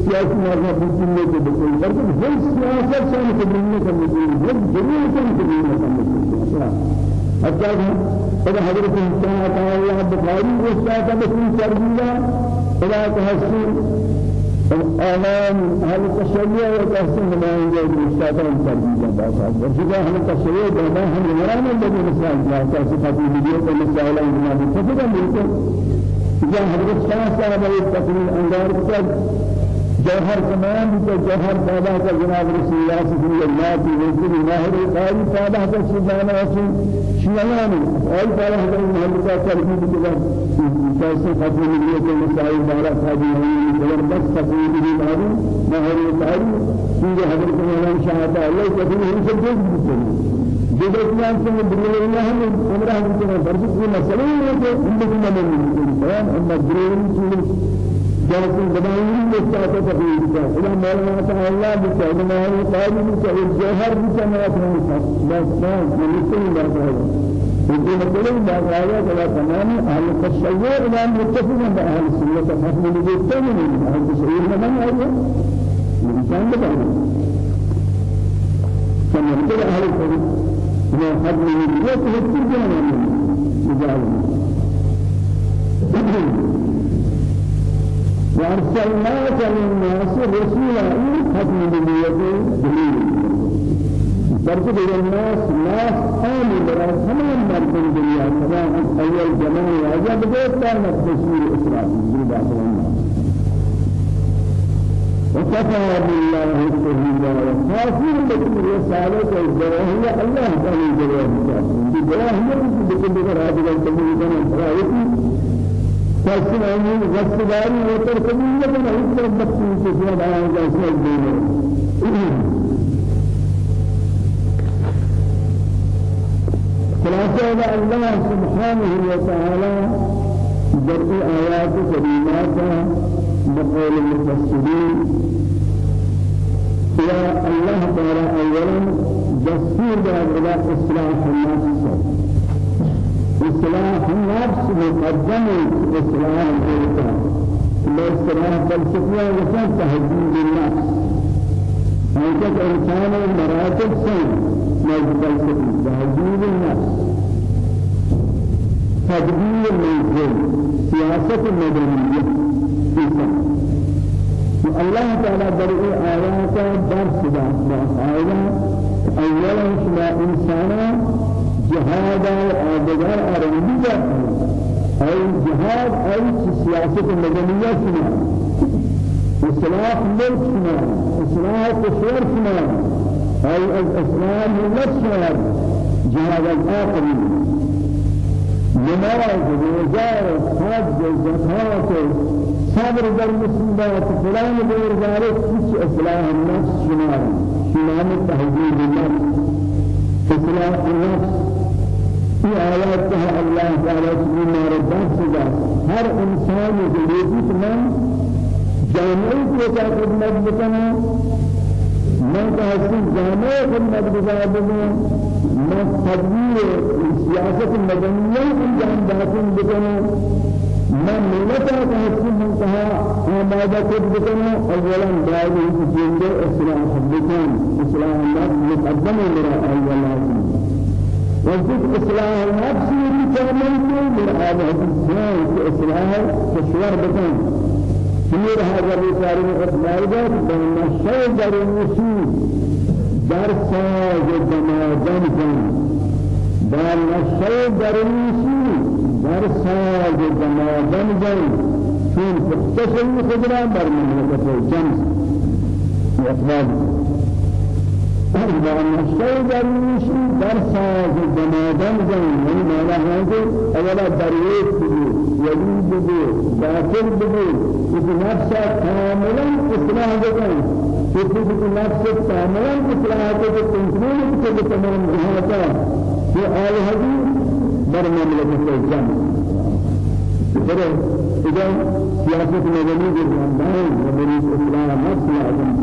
سياسي مذهب الدنيا بكل لكن هل سياسة شان الدنيا كم الدنيا هل جميع كم الدنيا كم الدنيا حتى إذا حضرت إنسان تعالى بخاري وساعة بكل تربية إلى تحسين الآلام أهل التشيع وتحسين ما ينجز مستعدين تربية باسا وشجاع أهل التشيع بما هم يرام الذي مسائل لا تصفات الدنيا ومسائل ما بتفضل ممكن إذا حضرت شاه صاحب التقرير أنجار كتاب جوهر كمان بك جوهر پیدا کا جناب رسول الله صلی اللہ علیہ وسلم کی ماہر قاری پیدا کا سبحانہ وسلم شیعان اور پیدا ہے محمد کا تربیت کے بعد کیسے ختم ہوئی کہ مسائل بارا تھا جی زبردست تقریر دی ماری ماہر قاری کی حضرت مولانا اللہ کے دین ہم سے دیکھ سے بریل اللہ نے عمرہ کے فرض کی مسئلے ہیں کہ ان کو من بیان أن بریل جالس بدائیں مستعد تقرير إذا مولانا تعالى بكلمة قال بك الجوهر بكلمة بس بس من ما قال يجي مثلا ما قال كذا تمام أهل التشيع إلى متفق مع أهل السنة اللي يتمنى من أهل التشيع ما ما هذا الإنسان بدأ كما يقول أهل الحديث ما مع وأرسلناك للناس رسولا ختم بنيته دليل فرق الناس ناس آمن برا تمام مرد الدنيا تمام أول زمان واجب بيت كان تشمير إسرائيل بالبعض الناس وكفى بالله شهيدا. بكل رسالة الجواهية الله تعالى الجواهية الجواهية بكل رسالة الجواهية فاسمعني غسداري وتركني لكن أنت بكتي تسمع على جالس الدين خلاصة الله سبحانه وتعالى. جرء آيات كريمات بقول المفسرين. يا الله تعالى أولا دستور بأبدا إصلاح الناس إصلاح النفس مقدم إصلاح الإنسان الإصلاح فلسفية وكان تهذيب النفس. هيك إنسان مراتب سن ما فلسفي تهذيب النفس. تدبير المنزل سياسة المدنية الله تعالى برئ آيات درس بأسائل أولا شما إنسانا جهاد آدگر آرندی أي جهاد أي سياسة مدنية شما. إصلاح ملك شما إصلاح كشور شما. أي الإسلام ملك شما. جهاد الآخرين نماز روزار حج زكاة صبر در مصیبات فلان دور ذلك كل إصلاح النفس شما شما التهذيب النفس إصلاح النفس في آيات الله تعالى سبحانه ربنا سجا هر إنسان يجري من جامعي في خدمت بكنا من كهسي جامعي خدمت بكنا من تدبير سياسة المدنية انجام داخل بكنا من ملتا كهسي منتهى آمادة بكنا أولا دائما جند إسلام بكنا إسلام الله مقدم لرأي الله وجد إصلاح النفس كامل من هذا الإنسان إصلاح تشوار بكم كثير هذا الرسالة مقدمة بين الشيء در النسيب در ساز جماجم جن در الشيء در النسيب در ساز جماجم جن. چون تشوي خدرا بر مملكة الجنس وأطفال وأن الشيء دريشي درساز جمادان جن. من مانا هذا أولا دريش بدو وليد بدو داخل بدو إذا نفسه كاملا إصلاح جن إذا نفسه كاملا إصلاح جن تنسون بكل تمام جهاتا في آل هذه برمجة الجن إذا إذا سياسة مدنية الجنبان ومن إصلاح نفس العظيم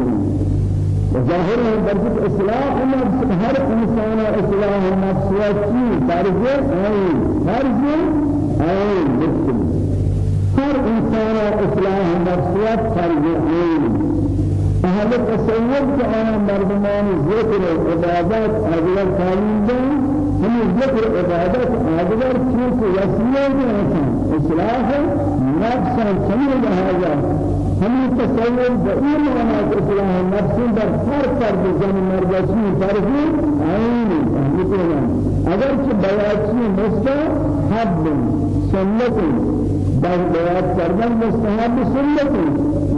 وظاهر ہے برکت اصلاح نفس ہر إنسان اصلاح نفس وچی فرض ہے فرض ہے بالکل ہر إنسان اصلاح نفس و فرض ہے أهل التصوف كأن مردمان ذكر عبادات أجل تعليم هم ذكر عبادات أجل كيف وسيله اصلاح نفسا كمل هذا. هم تصور بإيه معنى إصلاح النفس در هر فرد زن مرجعی فرد عین مثلا. اگر که بیاتی مستا حب سنت در بیات کردن مستحب سنت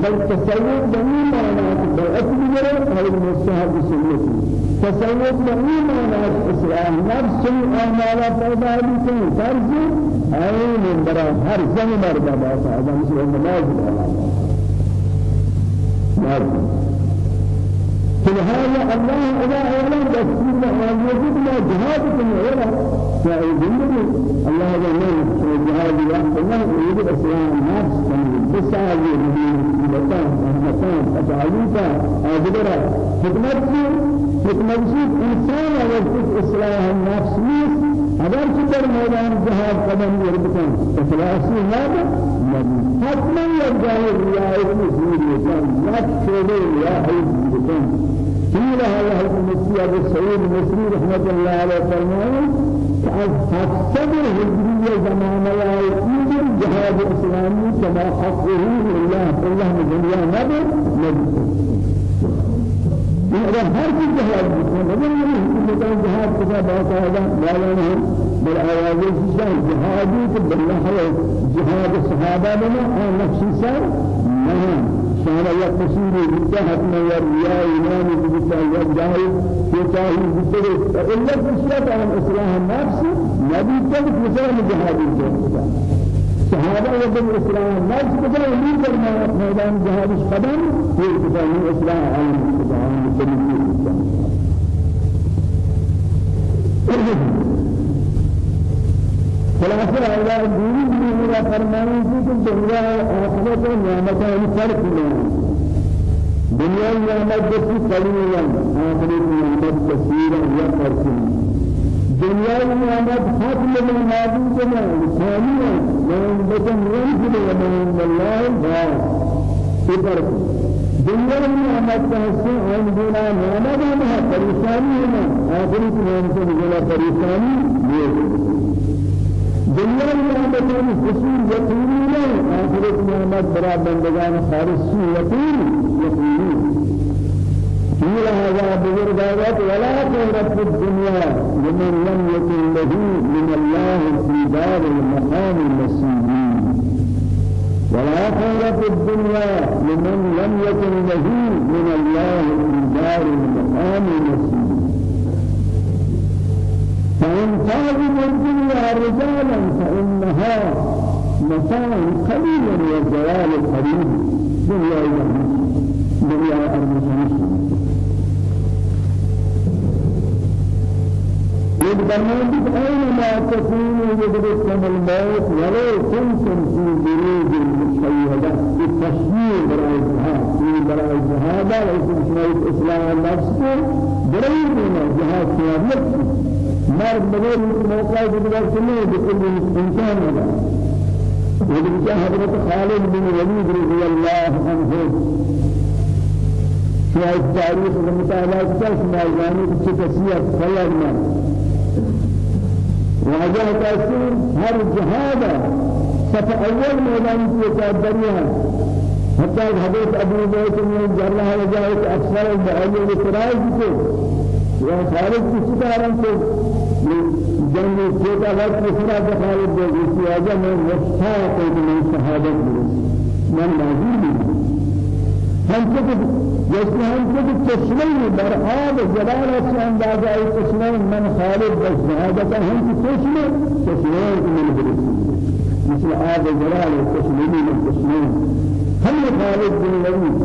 بل تصور بإيه معنى بیات بگره غیر مستحب سنت تصور بإيه معنى إصلاح نفس اعمال پیدا بکن فرض عین برای هر زن مرد باید آدم سے نماز فلهذا الله إذا أعلم تسليم وجود ما جهاد ولا فإذن الله جل جهاد وحده الله يريد إسلام الناس بسعي بمكان مكان أجعلوك أجبرا حكمت حكمت إنسان وجود إسلام النفس اگر کہ در میدان جہاد قدم يربطن اخلاصی نہ حتما يرجع رعایت مسیر یکن یک شعبه رعایت یکن قيل هذا المسيح ابو سعيد المصري رحمه الله عليه کہ حسب الهجرية زمان لا يجوز الجهاد الإسلامي كما حقه لله الله من دنيا نبي نبي هذا هر چیز جهاد بکنه ولی مکان جهاد کجا باقاعده لاله بل آواز شیشان جهادی که بالله جهاد صحابه بنا آن نفسی سر نه شان یا بیتا حتما یا ریا ایمان بیتا یا جاهی که چاهی بیتا الا بشیات عن اصلاح النفس نبی تک فزار جهادی کرده صحابة وبن إسلام ما كتب يمين كما ميدان جهاد قدم في كتاب الإسلام عن كتاب المسلمين خلاصة الله دين دين لا فرمان في الدنيا آخرة نعمتان فرق لنا دنيا نعمت بس قليلا آخرة نعمت كثيرا يا فرق دنیا نعمت ختم من ماضی جنا ثانیا من بتن ينزل ومن الله باس اتر دنیا نعمت سے ان بنا نعمت ہے پریشانی ہے آخری نعمت سے بنا پریشانی یہ دنیا نعمت میں حصول یقینی نہیں آخرت نعمت برا بندگان یقین یقینی ولا تهرب الدنيا لمن لم يكن له من الله في دار المقام المسيرين تهرب الدنيا لمن لم يكن له من الله في دار المقام المسيرين فإن من الدنيا رجالا فإنها متاع قليل والجلال قريب دنيا دنيا أرض يتبرمج أينما تكونوا يدرككم الموت ولو كنتم في بروج مشيدة التشمير براء الجهاد في براء الجهاد ليس شوية إسلام النفس براء الجهاد في النفس مرد بغير موقع يدرك كله بكل إمكان. هذا وذلك حضرت خالد بن وليد رضي الله عنه. شوية تاريخ المطالعة كشف ما يعني كتسية خلال واجه تأثير هر جهاد صف أول ميدان في الدنيا. حتى حضرت أبو بكر من جرح وجاءت أكثر المعلم کو وخارج کسی طرح سے جنگ چھوٹا وقت کسرا خالد دے اسی وجہ میں مشتاق ہوں میں شہادت دوں من موجود ہوں ہم کو چشمے بر آب جلال سے اندازہ ہے چشمے من خالد ہم کی چشمے چشمے من برسی مثل آب جلال چشمے من چشمے ہم خالد بن ولید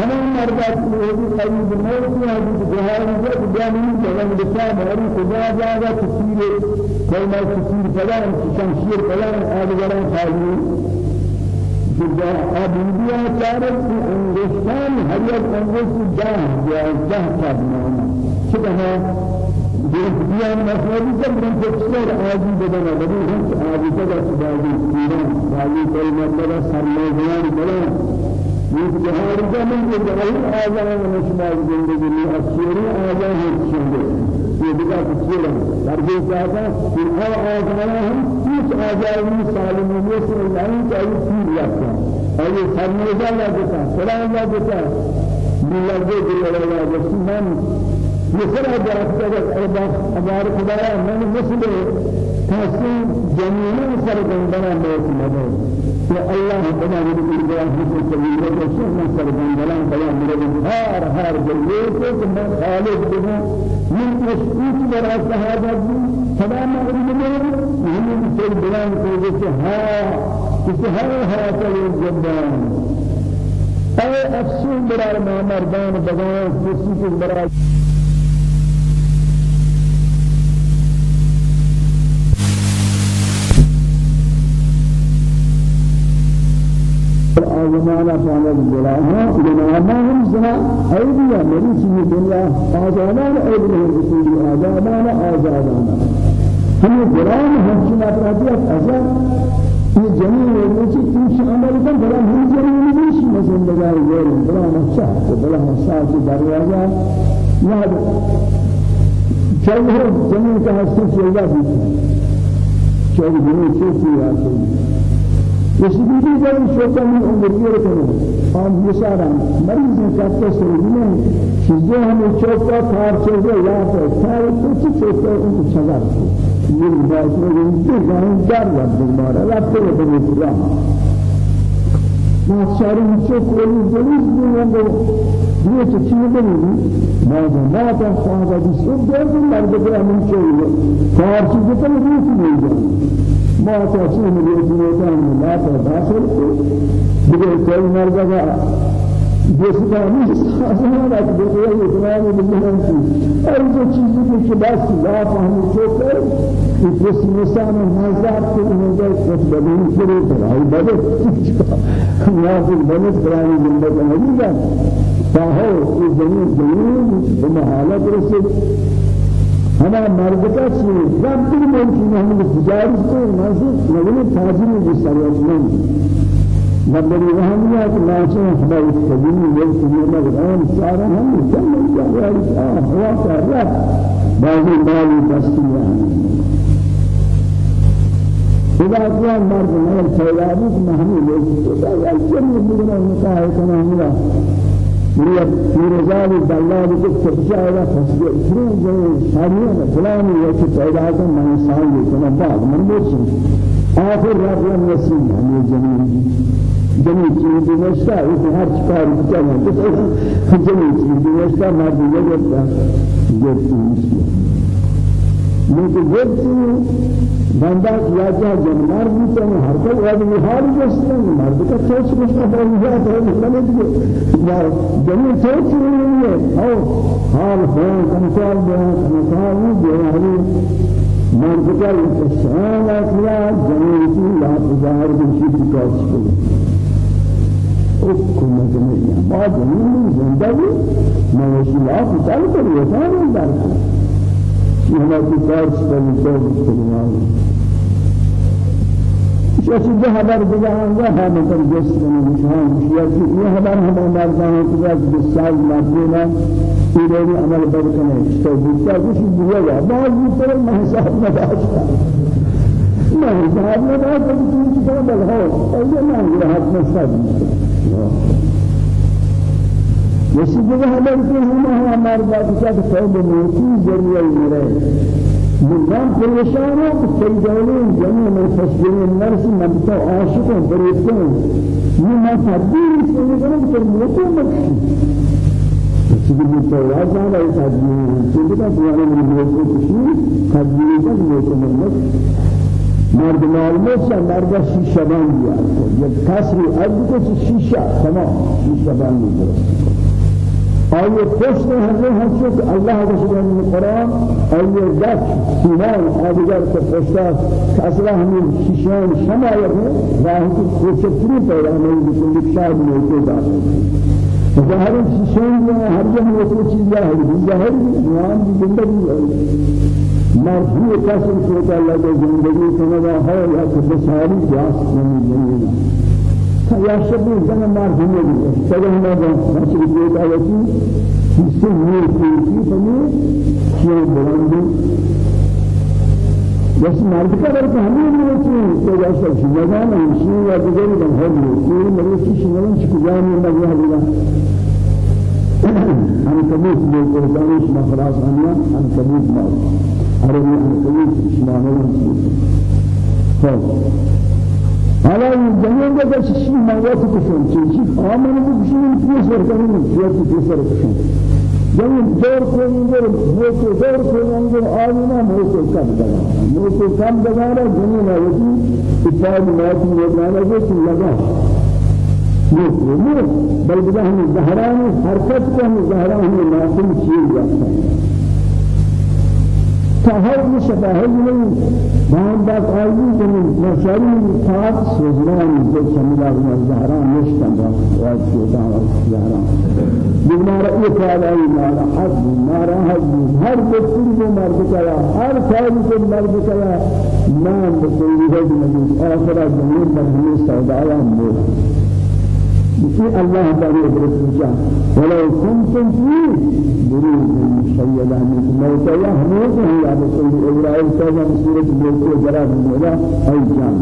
ہم مردات کو قریب موت کی حدیث جہاد سے بیان کرنے کے ہماری خدا جاگا تفسیر کوئی ما تفسیر فلان شمشیر فلان آب جلال خالد جدا أبوديا كارت في أنجستان هريت أنجست جاه جاه جاه كابنا شبه دیان مسئله که من تفسیر آجی بدن بدی هم آجی بدن سبازی ایران باقی کل مطلب سرمایه‌دار بدن یہ جہاد کا من جہاد آزاد و نشمار زندگی اکثری آزاد ہے چندے یہ بڑا کثیر ہے درجے چاہتا کہ ہر آزاد ہم کچھ آزاد میں سالم میں سے نہیں چاہیے پیر رکھتا اور یہ سرمایہ دیتا سلام دیتا بلادے دلوالا جسمان مثل درست الأربع أبار خدايا من مثل تحسين جميع سر بندنا موت مدر يا الله بنا من الإجراء في سبيل الله شيخ سر بندنا بيا من هار هار جلوه كما خالد بنا من مشكوك براس هذا سلام عليكم من سر بلان كوجه ها كسها ها كالجبان أي أفسون برار ما مردان بغان كسي برار آزمانا فانا الجلاها جناما هم سنا أيضا مريس في الدنيا آزامان أيضا رسول آزامان آزادانا هم جلام هم سنا فراتيات أزاد یہ جميع وجوچی تیش عمل کن بلا ہم جميع نیش مثل لگائی گئر بلا مشاہ بلا مشاہ کی دروازہ یاد چاہیے جميع کا حصہ چاہیے بھی چاہیے جميع سے چاہیے يشبهي Çeşitli zaten şoförün ömürleri kadar. Ama misalan, merkezin katta söylediğine, sizde hani çok da parçada yapar. Tarifesi çok da onu çalar. Bir başına gelince zanın dar var bunlara. Rabbim edin İslam. Mahşarın çok ölü deniz bunlarda diye çekimi denildi. Bazen ne yapar fazla bir şey gördüm ben de bir anım söylüyor. Tarifesi de ne diyorsun ما من يجنودان لا تداخل بقول كل مرة جسمه نیست أصلا از بقیه اطلاعی بگیرن که هر چیزی که بس لا فهمی شده این جسم انسان نظر که اینجا کچھ بدنی شده برای بده نیازی بده برای زندگی نمیدن تا هو زمین زمین به محالت رسید ہما مرد کا چیز رب بھی ممکن ہے ہم گزارش کو نازک نگنے تاجر بھی سریعت نہیں نبری رحمیہ کہ ناچے خبر استدینی یہ سنی مغران سارا ہم جمع جاواری آہ ہوا کا رب بعضی مالی دستی ہیں إذا كان مرد من الشيطان محمول إذا الجنة بدون النكاح كما هو میرا میرزال دلال کو چپچا ہے فسد اتنے جو شامیہ فلانی یہ کہ پیدا ہے میں انسان یہ کنا بعد من موت آخر رب نصیب ہمیں جمیل جمیل چیز نشتا اس ہر چکار کیا جمیل چیز نشتا مرد یہ کرتا یہ چیز لیکن وقتی بندہ کیا جا جنمار بھی تو ہر کوئی واد مثال جستے ہیں مرد کا سوچ کچھ نہ بول گیا تو مثلا کہ یا جنی سوچ نہیں ہے أو حال ہے کنسال ہے مثال ہے ہری مرد کا انسان اکلا جنی کی لا بازار کی شکایت کو حكم جميع ما جميع زندگی موشیات چل کر یہ درک هنا بكار سبب سلمان شخص ده خبر ده هم تر جسد من نشان شيء یہ خبر ہم مردان کو جس بسال مدینہ ایرانی عمل برکنے تو بوتا کچھ دیا گا بعض پر محساب نہ داشتا نہ حساب نہ داشتا تو چیز بل ہو ایسا نہ یہ حق نہ سب اسی جگہ ہمیں کہ ہم ہمارے بات کا توب موتی ذریعہ مرے من پریشان ہو کہ سیدانی جميع مفسرین نرس مبتا عاشق و فرشتوں یہ ما تدبیر سے نہیں کہ موتی مکشی سيدي التوراة هذا يتعجبني سيدي كان من موت كشي تدبير كان موت من مرد معلومات مرد شیشہ بان دیا یک کسری عد کو شیشہ تمام شیشہ بان دیا آية پشت همه هست الله رسول القرآن آية دك سینان آدیگر که پشت کسرا همین شیشان شمایه راهی که کوچکتری پیدا نہیں بکن شاید نہیں داخل ظاهر شیشان جو ہر جگہ وہ چیز ظاہر نام کی زندگی ہے مرجو قسم سے اللہ کی زندگی سمجھا ہے یا کہ ساری جاس شبی زن مرحوم دی سلام ما بچی دیت آیتی کسی نور کی فنی کیوں بلندی بس مرد کا در ہمیں نہیں چیز تو جیسا شجاعان ہے یا دیگر دن ہے یہ میرے کی شجاعان چکجان میں لگا ہے ہم کبھی لوگ کو دانش مخراس ہمنا ہم کبھی ما عربی ہم کبھی شمال ہے حالا این جنین که چیزی مواد کشون چیزی آمن بکشون پیسر کنیم پیسر پیسر کشون جنین دور کنیم دور موت دور کنیم دور آمینا موت کم دارا موت کم جنین آیتی اتفاق موت مولانا کو چیز لگا. موت موت بل بده هم زهرانی حرکت کنیم زهرانی ناقل چیز سهل مشبهل من بعد بعد آیی کنیم نشاری کار سوزنان جو شمیل از زهران نشتن را واج شدن از زهران. بیمار ایفاد ای مارا حد مارا حد هر بسیاری کو مرد کیا هر کاری کو مرد کیا نام بسیاری ہے جو آخرت جنت مرد سودایا مور بسي الله تعالى برسولك ولو كنتم في بروج مشيدة من موت يا هموت يا رسول إبراهيم كذا سورة موت جراب مولا أي جان.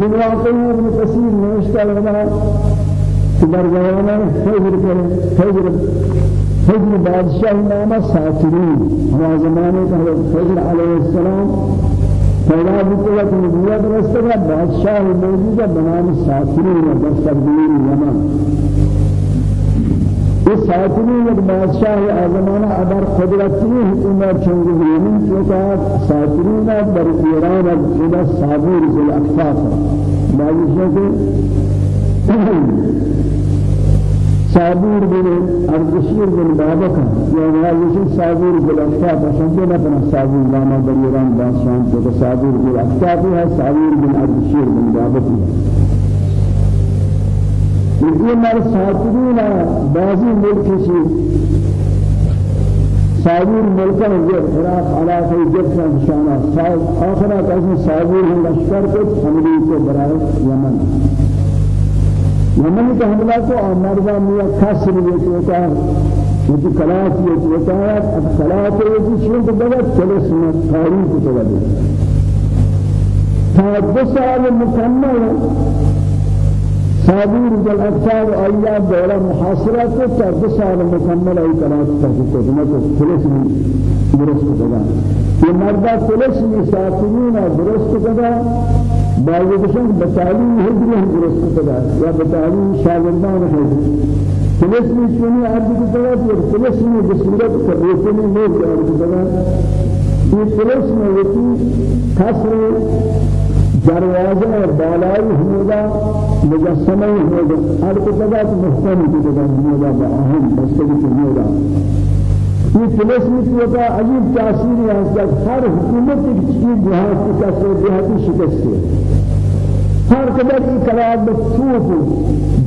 من واقعي ابن كثير نوشتا لنا كبر زمانا فجر فجر فجر بادشاہ نامہ ساترین ہمارا زمانے کا فجر علیہ السلام. پیدا بکلا کہ نبوت کا بادشاہ موجود ہے بنام ساترین و بسردین یمن اس ساترین ایک بادشاہ آزمانہ ابر قدرتی حکومت چنگز یمن چوکا ساترین در ایران إلى صابور ذل اکفاف بادشاہ کے صابور بن أردشير بن بابك يعني هذا صابور بن أكتاب كده بنا صابور لاما بريران باسان كده صابور بن أكتاب هي صابور بن أردشير بن بابك یہ مر ساترین بازی ملک سے صابور ملکہ جو عراق علاقہ جب شانہ آخرت از صابور ہم لشکر کو حملی کو یمن. یمن کا حملہ کو مرضا میا کسر یہ ہوتا وہ کلاس یہ ہوتا ہے اب کلاس یہ چیز کو بڑا چلس میں تاریخ تا دو سال مکمل صابر جل اکثر آیا دورہ محاصرہ تا سال مکمل ای کلاس تو چلس میں درست کو بڑا یہ ساتھین درست بعضی کشان بتعلیم هجری هم درست کده یا بتعلیم شاگردان هجری کلسمی چونی عرض کده یا کلسمی بصورت کبیرتنی نور عرض کده یہ کلسمی وقتی کسر دروازه بالای همیدا مجسمه همیدا هر کده محکمی کده همیدا با بستگی همیدا یہ فلسفی کی کا عجیب تاثیر ہے کہ ہر حکومت کی چیز جہاز کی کسر جہاتی شکست ہے ہر قدر کی قرار بچوک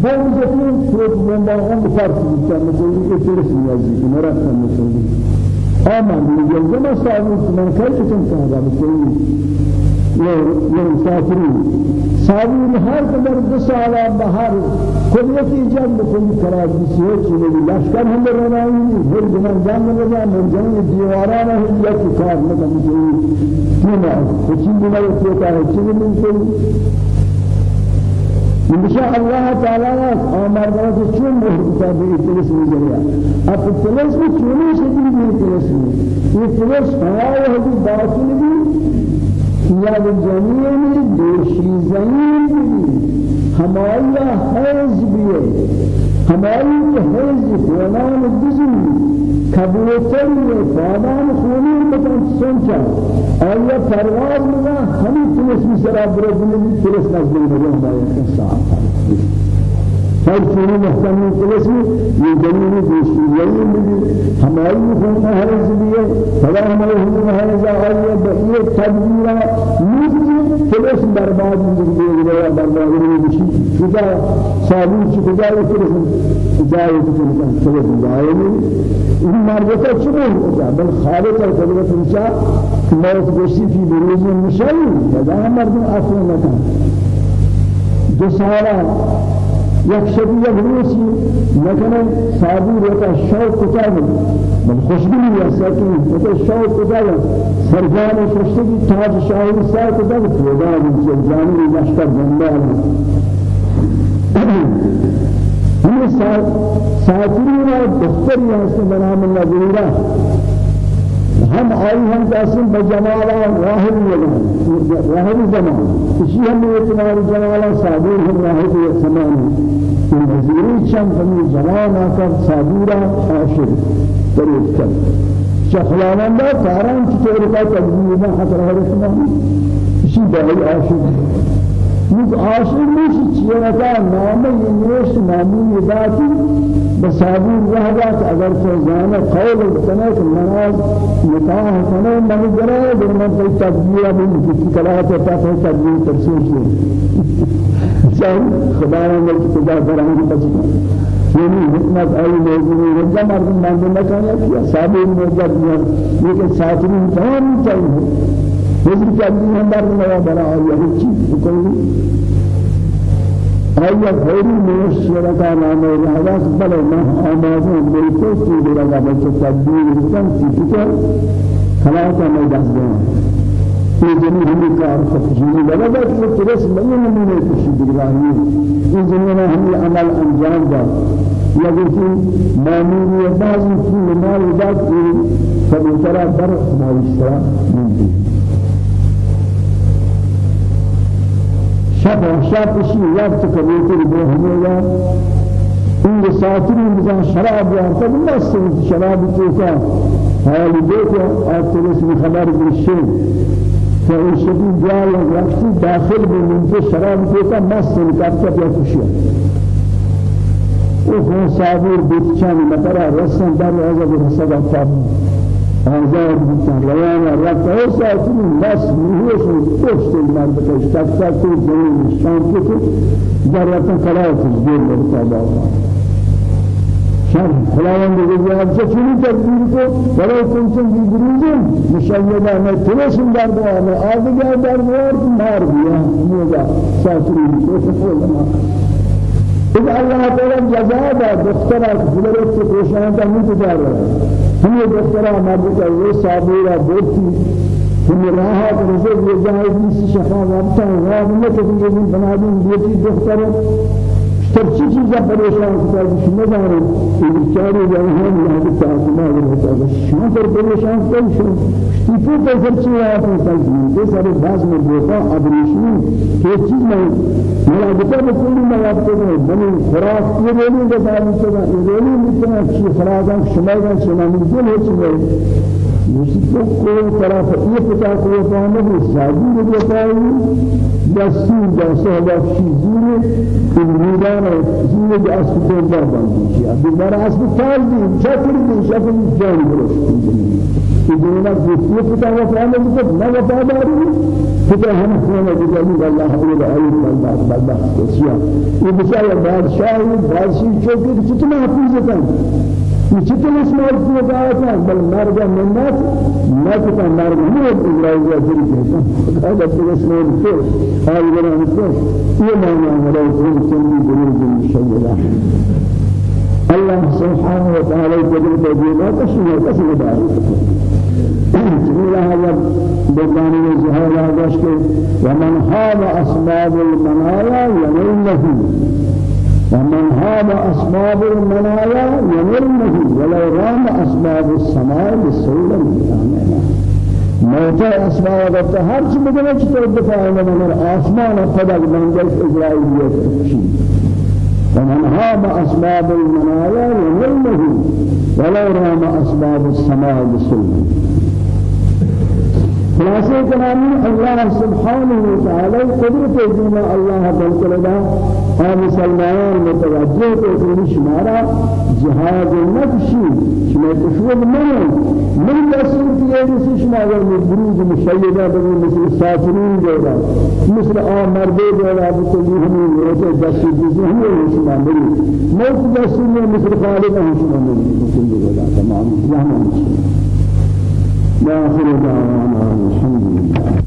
بول جتن سوچ بندہ ہم فرق ہوتا ہے مجھے یہ فلسفی ہے کہ میرا کام ہے آمان یہ جمع صاحب من کیسے تم کہا مسافرين سابين هر قدر بسالا بهر قدرتی جان بکنی قرار بسیار چیزی لشکر هم برنایی هر جنان جان بگذار من جان دیواران حجت کار نکم جایی کیما چی دینا رسیتا ہے چیزی ممکن من شاء الله تعالى أمر بنا کہ چون بہتا بھی تلس میں جایا اب تلس میں چون سے من تلس میں یہ تلس ہوا ہے کہ باطن بھی یا جميع دوشیزین بھی ہمارا حیض بھی ہے ہماری حیض فلان دزن کبوتر ہے فلان خونی بتن سنچا آیا پرواز مگا ہمیں تلس میں سرا برد میں تلس نزدیک مگا ہمارا قصہ ہر چیز محکم قسم یہ جنین دوسری یہی ملی ہماری خون ہے زلیے فلا ہمارے ہم ہے زائیہ بہیہ تدبیرہ مجھے فلس برباد زندگی گیا برباد نہیں خدا سالون چی؟ خدا ہے فلس جائے تو ان مرضتا چنو ہوتا بل خالق القدرت انشاء موت گشتی فی بروز مشائی. فدا مردم نکن دو سالہ یک روسی نکنه صابور وقت شوق کتاب من خوشبینی یا ساکن وقت شوق کتاب سرجان خوشبی تاج شاهی سار کتاب پیدا میشه جانی نشتر جنبال همه ساتری را دختری هست بنام الله جلیلا هم آئی هم قاسم بجمالا واحد يجمال واحد زمان. اسی ہم اعتبار جمالا صابر هم واحد زمان. این وزیری چند ہمی جوان آکر صابورا عاشق طریق کر شخلاننده کاران چطور کا تدبیر حضر حضرت اسی دعای عاشق. یک عاشق نیست چیه نام نیست نامی ذاتی بسابون رهبات اگر تو زانه قول کنه که نماز نکاح کنه من جرا در من کوئی تدبیر بھی کسی کلا تو تا تدبیر تفسیر سے چاہیے خدا نے خدا کرانگی بچی یعنی حکمت آئی موضوع رجا مردم باندې نه کایا کیا صابر موجود یہ کہ ساتری تمام چاہیے بزرگ کردی هم در نیا برا آیا هیچ چیز بکنی؟ آیا خیری میش شرکا نام رهداس بله ما آمازه میتو چیز لگا بچه تدبیر بکن چیزی که خلاصا میں دست دیں یہ جنی ہمیں کار تفجیری لگا بس یہ ترس نہیں نمونے کشی بگراہی یہ نے ہمیں انجام دا یا کسی معمولی بعضی کی مال ذات کی سب طرح در معاشرہ ممکن شب شب شی وقت کبیتی به همه این ساتری میزان شراب یا تب مست شراب تو کا حال دیکھو آپ ترس میں خبر گشن کہ ان شدی جال وقتی داخل بھی منتے شراب تو کا مست کرتا یا خوشی أو خون صابر بیت مطرح رسن در عزب رسد افتاب آزاد بودن. روان رفت أو ساعتی بس میهوش پشت مرد کش تک تک تو زمین شام که در رفتن خلاص برتا باقا شر خلاوند بزرگ چه چونی تدبیر کو ولو کنتم بی بروزم مشاهده میں تلاشم در دعا میں آدگر در دعا مار دیا موجا ساتری سفول إذا الله تعالى جزاء دكتورا فلرت کا نہیں گزارا ہم یہ دكتورا مرد کا یہ صابرہ بوتی ہم راہ سے یہ جائز نہیں شفا وقت ہے وہ کہ یہ بنا دیں بیٹی دكتورا سب چیزیں پریشان ہوتا ہے شما دارو یہ بیچارے جو ہیں یہ بھی تعلیم ہوتا ہے شما پر پریشان کوئی شو تیپو پر چیزیں آپ کو تعلیم یہ سارے باز میں دیکھا ابریشن کہ چیز میں میرا بتا بکل میں آپ کو بنی خوراک یہ نہیں بتا رہا یہ نہیں متنا چیز خوراک شما کا شما نہیں ہے مشکل کو طرف یہ پتا کو پانے بھی شادی میں بتائی دستور دسته و چیزی که میدان زیر دست کردن باندی ابی بر اسب تاج دی چکر دی شکل جان برس که دینا گفتی پتا و پانے بھی تو نہ بتا داری پتا ہم سنے کہ اللہ حول علی اللہ اللہ کسیا یہ بیچارہ بادشاہ بادشاہ چوکے کتنا حفیظ ہے چطور اسمال کو دعوت بل مرد منت ما كتا مرد مو إبراهيم جري كذا هذا اسمال کو حال بنا کو یہ معنی ہے کہ سنی بروز الشيء الله سبحانه وتعالى قدرت جيبا تشمل قسم داري جميل هذا بقانون الزهار هذا ومن هذا أسباب المنايا يمنه ومن هاب أسباب المنايا يمرمه ولو رام أسباب السماء بالسهولة من موتا أسباب ربط هر چی بدنا چی تو دفاع من آسمان خدا منزل إسرائيلية شيء ومن هاب أسباب المنايا يمرمه ولو رام أسباب السماء بالسهولة فلا خلاصة كلامي الله سبحانه وتعالى قدرة جمع الله بالكلام هذا سلمان متوجه في شمارا جهاد النفسي شما تشوف من من في يدس شمارا من بروج مشيدة بني مثل سافرين جودا مثل آم مرد جودا بتجي هم يوجد دست جزء هم شما مري موت دست مثل خالد هم شما مثل جودا تمام. آخر دعوانا الحمد لله.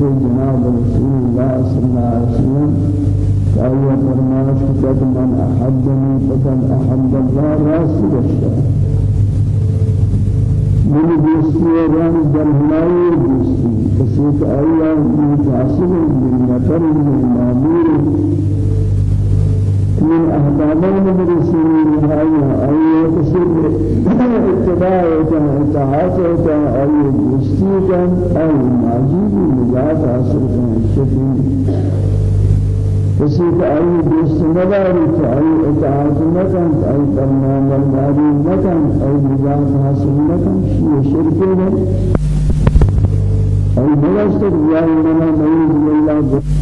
جناب رسول الله صلى الله عليه وسلم فأي فرمائش قد من أحبني فقد أحب الله راسل الشهر من ران در ہماری دوستی کسی کہ آیا متعصب من نفر من مامور من من رسول الله آیا کسی اتباع و اطاعت و آیا دوستی کن آیا ماجیب نجات حاصل شکل کسی کہ آئی دوست کہ آئی اطاعت نکن آئی فرمان برداری نکن آئی نجات حاصل نکن یہ شرکی ہے آئی بلست ریائی منا نعوذ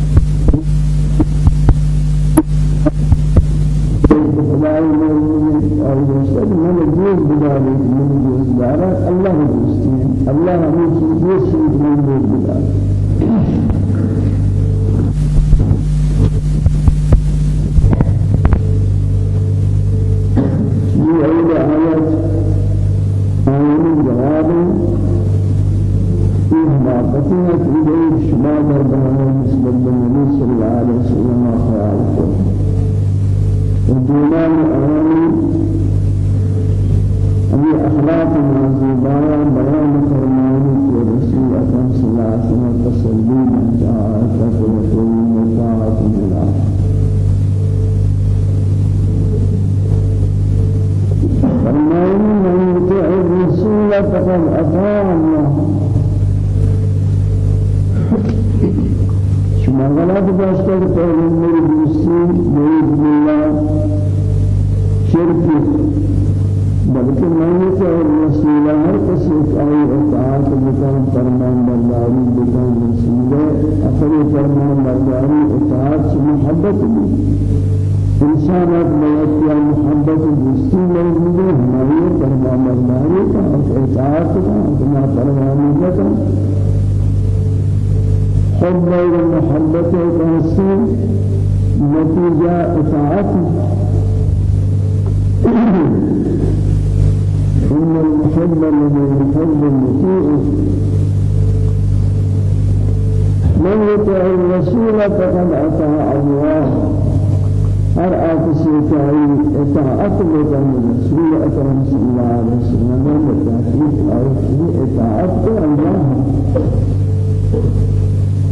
خدای موجود اور دوست من دوست بداری من دوست دارا اللہ دوستی اللہ ہمیں چیز دوست من دوست بداری أول آيات آيات جواب إيه ما قتلت إليه شما دربان مثل النبي صلى الله عليه وسلم خيالته الدولان آيات أي أخلاق الزبايا بيان فرمانه في رسول أكرم صلى الله عليه وسلم تسليم جاءت رسول وطاعة الله فرمائیں من يطع الرسول فقد أطاع الله. شما غلط باشتر پیغمبر دوستی بإذن الله شرکی. بلکہ من يطع الرسول ہر کسی آئی اطاعت بکن فرمان برداری بکن رسول اثر فرمان برداری اطاعت محبت بھی انسان اپنے محبت دوستی موجود ہے ہماری فرمان برداری کا اطاعت کا اپنا فرمانی کا حب و محبت کا نتیجہ اطاعت إن المحب الذي يحب المطيع من يطع الرسول فقد أطاع الله. هر آتشی چاہیے اطاعت بکن رسول اکرم صلی اللہ علیہ وسلم. بتحقیق آیتی اطاعت کو انجام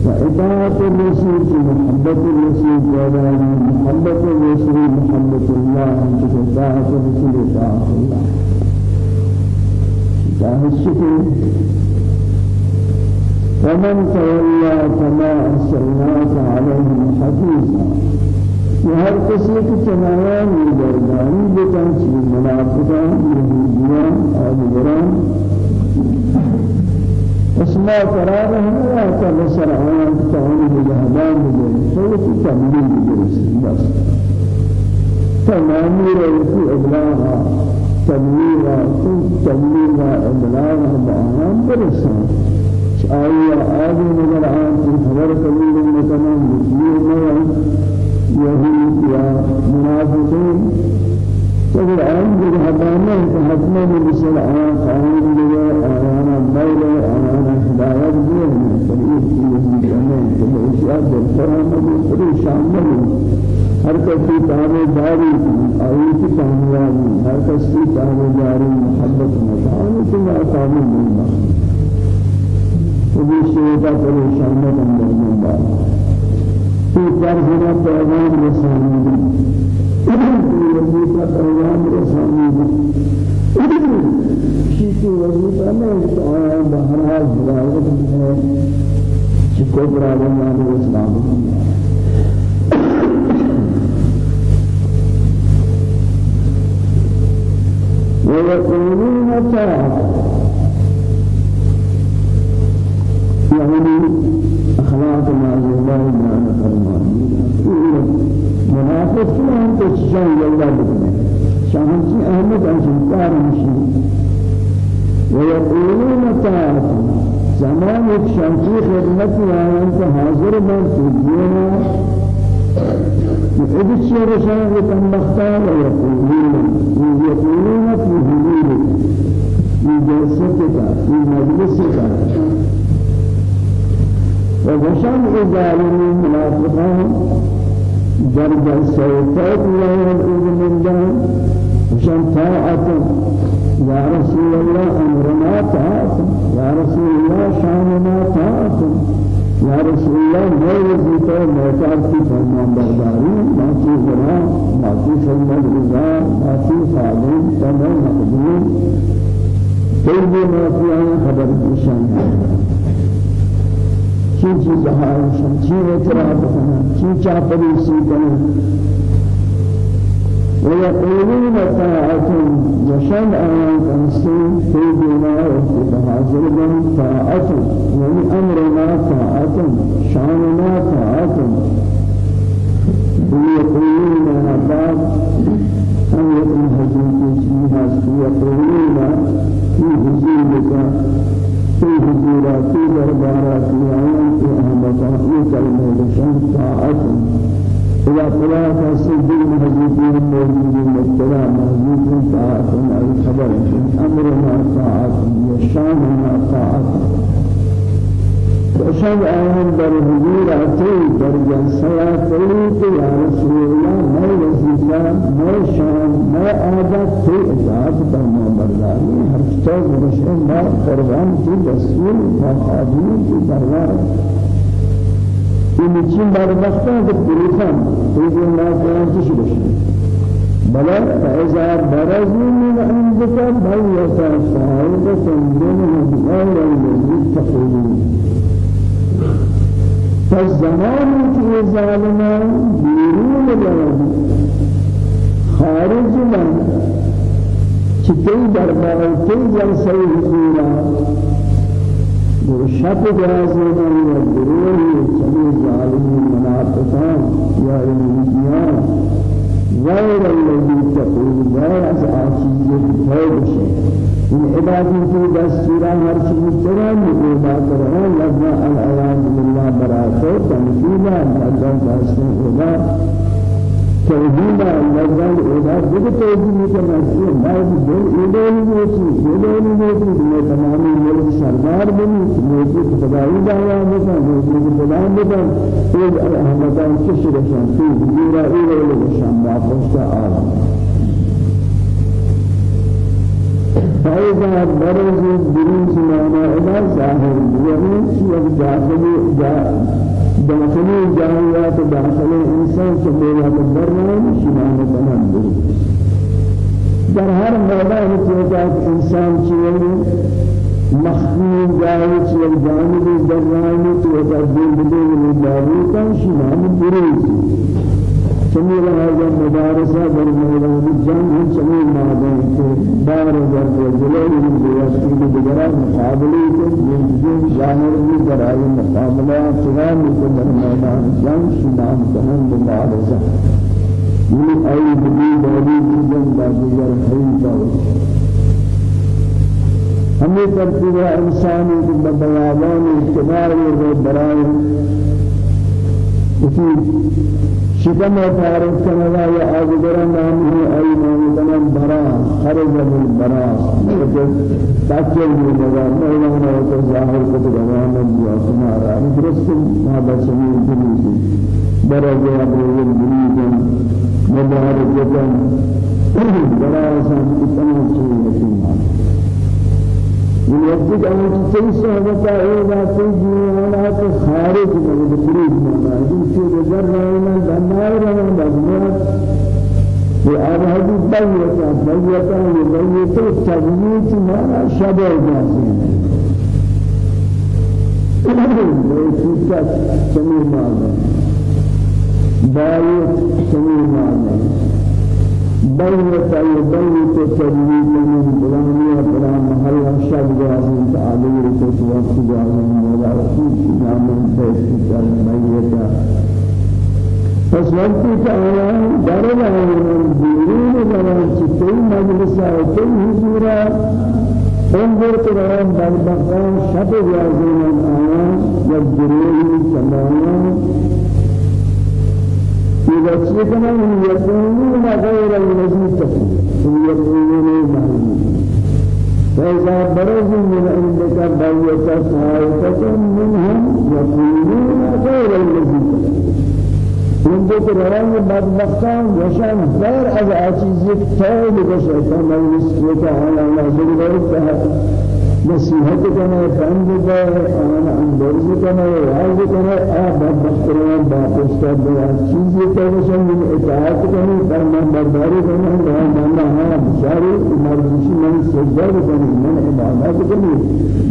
وإطاعة الرسول محبة الرسول جلاله محبة الرسول محبة الله إطاعة الرسول إطاعة الله إطاعة الشكر. فمن تولى فما أرسلناك عليهم حفيظا. ہر کسی کی چنایان گردانی بکن چیز منافقان یہودیان آدگران اسماء قرار ہے آتا بسر آیان تعالی بجہدان بجہد صورت تبلیغ برسی بس. تمامی رئیسی ابلاغا تبلیغا تبلیغا ابلاغا بآیان برسان. آیا آدم نظر آن خبر قبول مکنن بسیر نوان يهود يا منافقين تقول عن جهبانا حتما مثل آن قانون لله آن ميل آن هداية دين فريق يهود أمان كما إشياء بالفرام من كل شامل. ہر کس کی تابع داری آئی کی کامیابی ہر کس کی تابع داری محبت مشاہد کی تابع ملنا وہ شیطہ پریشان اندر من بات في فرزنا پیغام رسانی دی وظیفہ پیغام رسانی دی شیطی وظیفہ میں آیا بہرحال ہدایت ہے چکو برادر اسلام ويقولون طاعة يعني أخلاق ما الله ما نفرمان منافق كلهم تشجعون الله بكنا شاهدتي أحمد عن شمكار مشي ويقولون طاعة زمان شمكي خدمتي آيان حاضر من تجينا إذ الشيء رشان مختار ويقولون يقولون في هدوء في جلستك في مجلسك وغشان الظالمين منافقان السيطات لا ينقذ من دون وشان طاعة يا رسول الله أمرنا طاعة يا رسول الله شاننا طاعة يا رسول الله ما وظيفة ما تعرفي فرمان برداري ما في غنا ما في فرمان رضا ما في صادم تمام مقبول. كل ما في عن خبر الشان چی چیز هایشان چی اعتراف کنن چی چاپریسی کنن ويقولون طاعة وشن آيان كنسين في دينا وحاضر من طاعة يعني أمرنا طاعة شأننا طاعة. ويقولون بعد أن يكون حديث فيها؟ يقولون في حزيبك في حزيرات في دربارات في آيان في أهمتا في طاعة إذا قرأت السجين حديثين موجودين مبتلى موجودين طاعة أي خبر أمرنا طاعة يشاننا طاعة وشان آيان در حضور آتے در جنسیا قلیت یا رسول الله میں وزیفہ میں شان میں عادت سے اجازت فرما برداری ہر چیز رشن ما قربان کی رسول ما آدمی کی بردار. این چین بار وقتا که پریشان پیش ما جان چی شده؟ بلا فإذا برزوا من عندك بيت صاحبة منهم غير الذي تقولون فالزمان في ظالمان بیرون جان خارج من. چکی دربار کی جلسه حضورا شب جاز من والدروه سبي ظالمين منافقان يا إنسان غير الذي تقول غير أساسية توبش إن عبادي في دستورا هر شيء ترى مقوما ترى لما العياذ بالله براءته تنفيذا لذا تسمع توحید نزدیک ادا دیگه توحید که مسیح باید دل ایدهی نیستی ایدهی نیستی دیگه تمامی ملک سردار بنی نیستی خدایی دعوا بکن نیستی خدا بکن این احمدان کشی رشان تی دیگه ایدهی رشان با پشت آرام. فإذا برز بروز معنى إلى ظاهر يعني شيء داخلي جاهيات داخلي إنسان سبيلا تبرنا شمان تنبر در هر میدان چیزات انسان چیزی مخفی جایی چیز جانبی در رانی چیزات دین بدون داری کن شمان بروزی سمیر هذا مدارسة در میدان جنگ سمیر مادن کے بار در جلوی من دیگر مقابلے کے جن جانر بھی در آئی مقابلہ قیام کے در میدان جنگ شمام کنن مدارسة من أي بدي بدي جن باجر حيفا ہمیں ترتیب انسانی کے بیان اتباع و برائے۔ اسی شكما فارق كندا يا أجدر نامه أي مولانا برا خرج من برا۔ تاكل من برا مولانا وتظاهر كتب أمام الجواسنا رأي درست ما بسمي الجنوسي برا جواب الجنوسي مباركة برا سان كتنا شيء وقت أن تسوي صحبة أيضا تجي ولا تخارج من الخروج من هذه شيء جر رأينا دمار رأينا دمار في هذه بيتا بيتا بيتا تبيت ما شبه جاسين بيتا سمي ماذا بايت سمي ماذا بيتا يبيت تبيت من بلانية بلان محل شب جاسين تعالي رسول وقت جاسين ولا رسول نام بيت بيتا پس وقتی که آیان در آیان بیرون زمان چطوری مجلس آیتی حضورا انظر قرآن بدبختان شب یازین آیان یک گروهی سمایان أن يكونون غير الذي تكون يكونون معلوم فإذا برزوا من عندك بيت طائفة منهم يكونون غير الذي تكون منذ روان بدبختان وشان غير از عزيز تاول بشيطان مجلس كوتا على نازل بيتها نصیحت کنه پند ده آن اندرز کنه راز کنه آب بخشتران باپشتا دیا چیزی ترشن من یعنی اطاعت کنه کارمان برداری کنه راه مانا ها بشاری مردمشی من سجده بکنه من عبادت کنه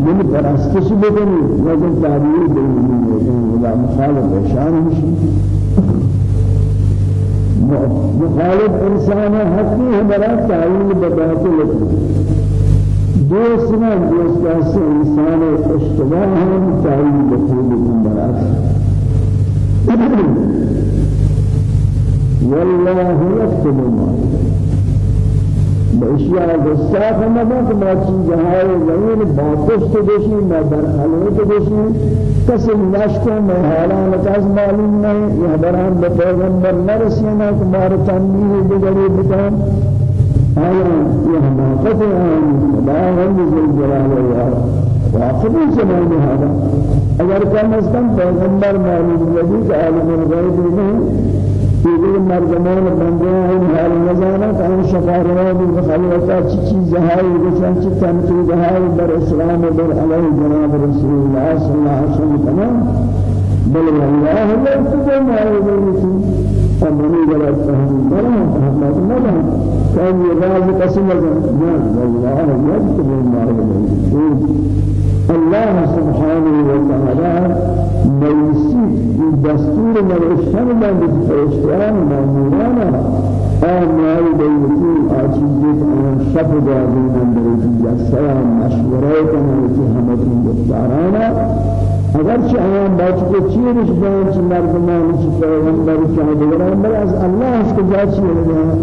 من پرستش بکنه لیکن تعبیر دیگه بکنه ولا مخالف بشان میشه مخالف انسان حقی برای تعلیم بدانی لکھنے دوست نہ دوست انسان اشتباہ ہم تعین بخود برات والله يكتب ما. باشیاء گستاخ مدد ما چیز جهای زمین باطش تو ما در حلوة تو بشی کسی نشکو میں حالان تاز معلوم نہیں یہ بران به پیغمبر نرسینا کہ مار تنبیه بکن. آیا یہ حماقت آن خدا غنی ذل جلال و واقعی زمان هذا اگر کم از کم پیغمبر معلوم لگی کہ عالم الغیب نہیں دیگر مردمان بنده این حال نزانا که آن شفاعت و خلوتا چی چیز های بچن چی تنقید های بر اسلام و بر علیه جناب رسول الله صلی الله علیه تمام بل الله يكتب ما يريد أمني ولا فهم بلا فهم ما كان يغالب قسم الله يكتب ما يريد الله سبحانه وتعالى ميسي دستور مرشد من فرشتان مامورانا آمال بيتي آجيزت أن شف جازين من بريد السلام مشورة كما يتي حمد من دستارانا اگر چه آن باید که چیرش بیان چه مردمان چه پیغمبر چه دیگران بل از الله است که جا چیه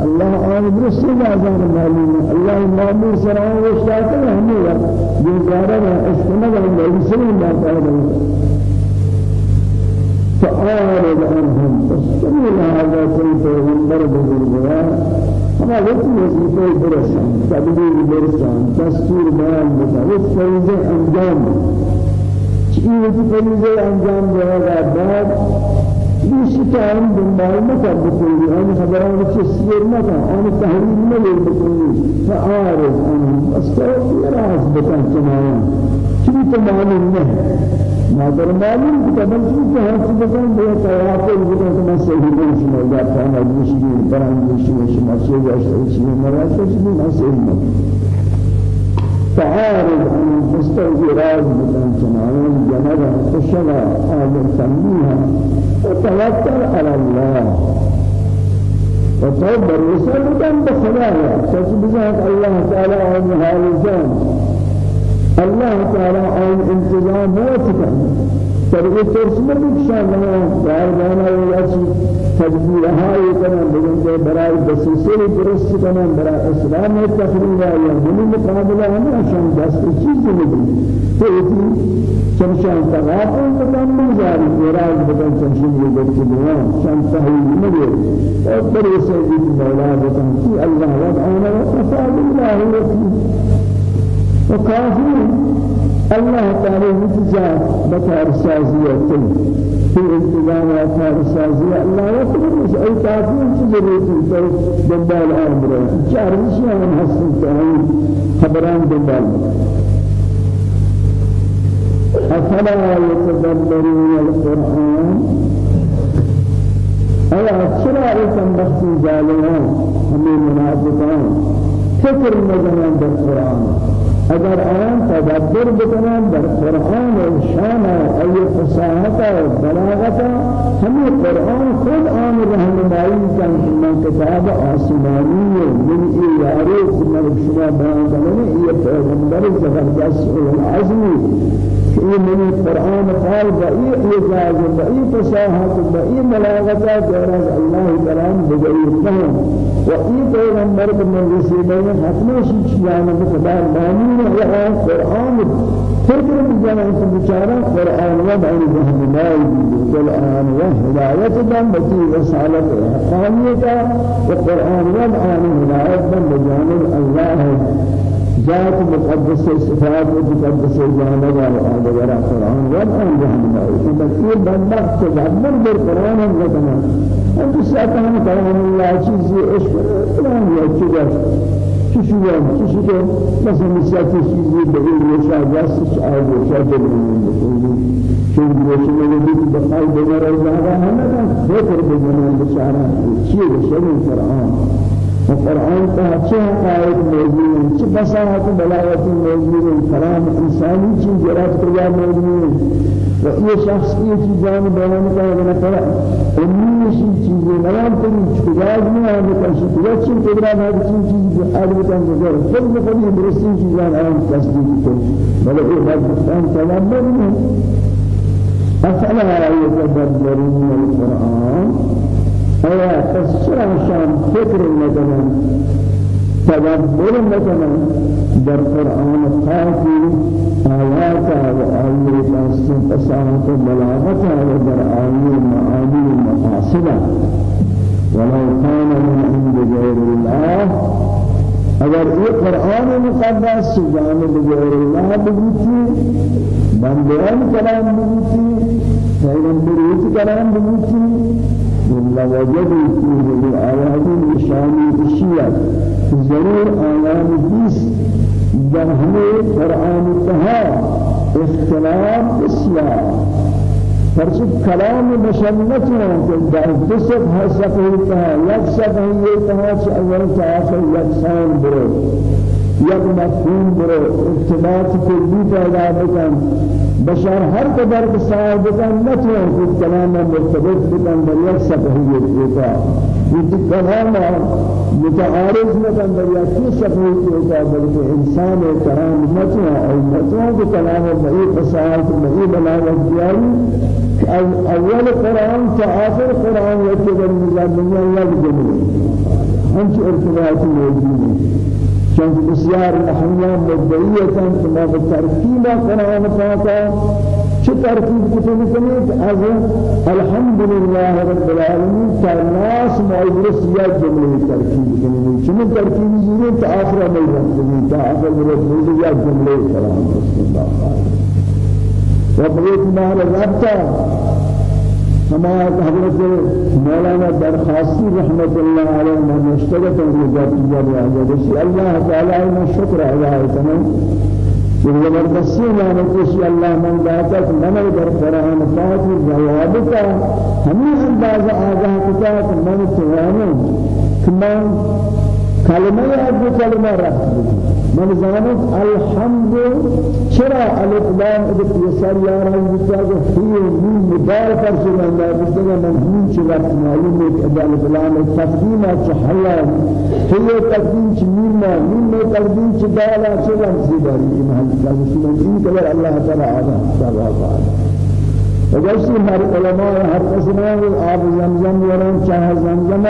الله آن درست نازان معلوم الله معلوم سران و اشتاق همه بیزاره و استماع و مسلم ما پیدا فأعرض عنهم فاستمع هذا كل پیغمبر بزرگوار ہما وقت وظیفہ برسان تبلیغ برسان دستور بیان بتا وقت فریضه انجام وقتی فریضه انجام دهد بعد بیش تایم دنبال مکن بکنی آن خبران چه سیر مکن آن تحریم نلیر بکنی فعارض آن. استوى راز بکن تمام چی معلوم نه. مادر معلوم که هر چیز بکن به توافق بکن که من صحیح بکنم شما یا فهم از مشکل برام مشکل شما چه جاش چی مرا چه چی من صحیح تعارض عن مستوجرات بكم سماوات جنبا خشبا آدم سميها وتوكل على الله وتوب الرسول بكم بخلايا تسبحك الله تعالى عن حال الجان الله تعالى عن انتظام موتك ترغب ترسل بك شان الله دار جانا ويأتي تدبیر هایی کنن بگن برای بسیسری درست کنن برای اسلام تقریر یا دنی مقابله همه شان دست چیزی نبود تو ایتی چمشان تغافل بکن مزاری ایراز بکن چمشین یہ گفت دیوان شان تحویل نبود اور بری سیدی مولا بکن کی اللہ وقفاد اللہ وکیل وكافر الله تعالى متجاه بكار سازية في انتظام بكار سازية الله يقول مش أي كافر تجري في دنبال أمرة. شهر شيء من حسن تعين خبران دنبال. أفلا يتدبرون القرآن؟ أي أشرا إتم بخصي جاليان همين منافقان. فكر مجنان بالقرآن. اگر آن تدبر بکنن در قرآن و شان ای فصاحت و بلاغت همه قرآن خود آن رهنمایی کن که من کتاب آسمانی من ای یاری که من شما بیان کنم ای پیغمبر زبردست و کہ یہ منی قرآن قال بئی إعجاز بئی فصاحت بئی بلاغت جرز اللہ کلام بغیر فهم و ای پیغمبر من رسیدے حتمی شیعان بخبار مانین یا قرآن. فکر بجانا کہ بیچارہ قرآن و بعین رحمنائی قرآن و ہدایت دن بتی رسالت حقانیتا و قرآن و بعین ہدایت دن بجانب اللہ ذات مقدس صفات مقدس جانب آل وراء قرآن. والآن جهنم فبكير بندق تدبر بالقرآن الرحمن أنت سأتهم كلام الله چیزی عشق قرآن یا چیزی کسی یا کسی که مثلا مثلا چیزی به این جاست چای یشا دلمون بکنی چون دیوشی میگه بخای از جاها همه فکر بکنن بچارا چیه بشه قرآن؟ القرآن كهچه حقائق موجود چه بصاحت بلاغت موجود كلام انسانی چیز جرأت کریا موجود و یہ شخص کا نہ امی سی چیزیں بیان کریں چیزاں نہیں ہے کہ شکر چیز تیرا ہے چیز چیز جو حال میں کام کر خود میں خود درستی چیزان عام تصدیق کریں بلے یہ بات کلام نہیں افلا يتدبرون القرآن. آیا تسرع شان فکر مثلا تدبر مثلا در قرآن خاصی آیات و آیات اصل فصاحت و بلاغت و در آیات معانی و مقاصد. ولو كان من عند غير الله اگر یہ قرآن مقدس جانب غیر اللہ بگوتی بندیان کلام بگوتی پیغمبریت کلام بگوتی إلا وجدوا فيه الآيات الشامي الشيعة. ضرور آيات در ہمیں قرآن تہا اختلاف دسب ہے صفحی تہا یک صفحی یہ تہا چھ اول تا آخر یکسان برو. یک مفهوم برو ارتباط کلی پیدا بکن بشر هر قدر که صاحب بکن نتوان خود کلام مرتبط بکن در یک صفحیت ہوتا یہ کلام متعارض نکن در یک کی صفحیت ہوتا بلکہ انسان کرام نتوان اور نتوان کہ کلام بئی فصاحت بئی بلاغت دیاری اول قرآن تا آخر قرآن یکی در نظام دنیا یک جمعه ہم ارتباط موجود چون بسیار احیان مدعیه که ما به ترتیب قرآن پاکا چه ترتیب کتنی کنید از الحمد لله رب العالمین تا ناس معیرس یا جمله ترتیب کنید چون ترتیب زیره تا آخر میرد کنید تا آخر میرد یا جمله قرآن بسم الله و بقیت مال ربطا ہما حضرت مولانا درخواستی رحمت اللہ علیہ میں مشترک رجعت جاری آجا جسی اللہ تعالی میں شکر ادا کرنا کہ زبردستی میں کسی اللہ من داتا کہ من در قرآن پاک جواب کا ہمیں اندازہ آگاہ کتا کہ من توانوں کہ من کلمه دو کلمه رفت من زمانت الحمد چرا الف لام ادت يسار يا رب بتاعك في من مدار من الله بتاعك من مين چه وقت معلوم ہے کہ الف لام تقدیم چحیا هي تقدیم چمین ما مين میں تقدیم چدالا چلم سیداری ایمان کا مسلمان این کبر اللہ تعالی آدم تعالی وجسي هر علماء هر قسمه آب زمزم ورن چاه زمزم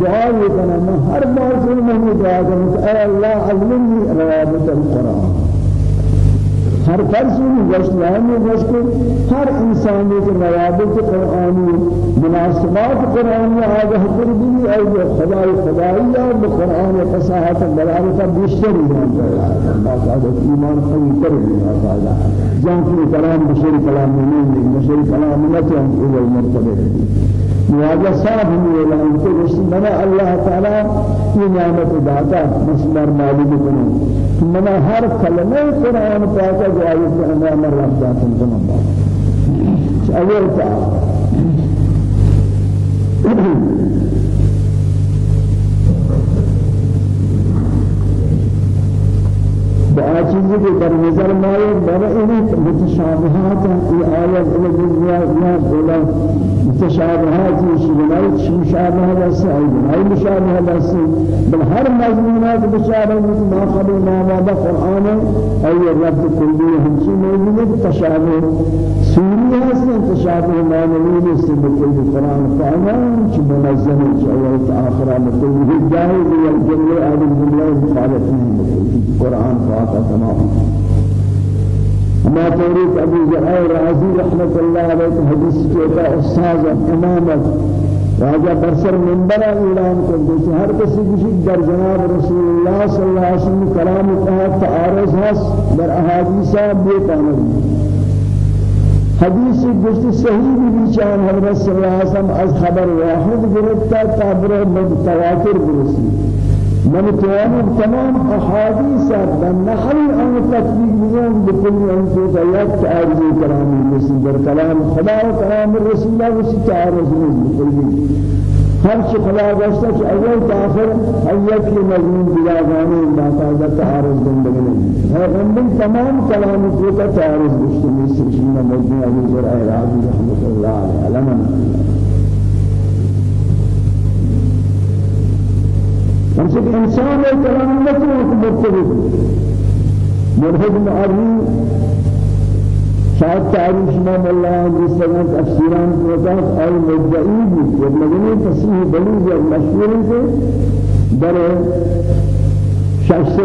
دعا يكنا هر بار سے میں دعا کرتا اے اللہ علمني روابط القرآن. ہر فرض میں گشت میں گشت ہر انسان کے روابط قرآنی مناسبات قرآنی آگاہ کر دی اے خدا خدائی اور قرآن فصاحت بلاغت بیشتر ہے باقاعدہ ایمان قوی کر دیا تعالی جان کی کلام بشری کلام نہیں بشری کلام نہ تو إلى المرتبه مواجه صاحب من اعلان کو رشت بنا اللہ تعالی یہ نعمت داتا مسمار مالک بنو من هر کلمه قرآن پاک جایز کرنے میں رب ذات تمام أول <clears throat> چیزی که در نظر مایه برای این متشابهات این آیات این دنیا نه بولا متشابهات شبنای مشابهات است ای مشابهات است بل هر مضمونات مشابه ما قبل ما بعد قرآن ای رب کلی همچی موجود تشابه سوری هست تشابه معنوی است بکل قرآن فعلا چه منظم چه آیات آخرا بکل جاهد یا جمله آدم جمله مخالف نہیں قرآن فاتا تمام ما توريك أبو زرع رازي رحمة الله عليه حديث كيتا أستاذ إمامك راجع برسر منبر اعلان کر دے ہر کسی در جناب رسول اللہ صلی اللہ علیہ وسلم کلام کا تعارض ہے در احادیث بے پانے حدیث گشت صحیح بھی بیچان حضرت صلی اللہ علیہ وسلم از خبر واحد گرفتا تعبیر متواتر برسی. من تمام تمام أحاديث بالنحل أن تطبيق بيان بكل أن تتيات تعرض كلام الرسول در كلام خدا وكلام الرسول الله وسي تعرض بكل هر کہ اول تاخر ایت کی مضمون بلا گانے باقاعدہ تعارض بندگنے ہے ہم تمام کلام کو کا تعارض مشتمل سچنا مضمون ابو ذر رحمۃ اللہ علیہ ہمشہ إنسان ہے کلام نہ تو مرتبط مرحب معرض شاید تعریف جس طرح تفسیران کو کہا اور مدعی بھی جب مدنی تصحیح بلیغ مشہور سے در شخص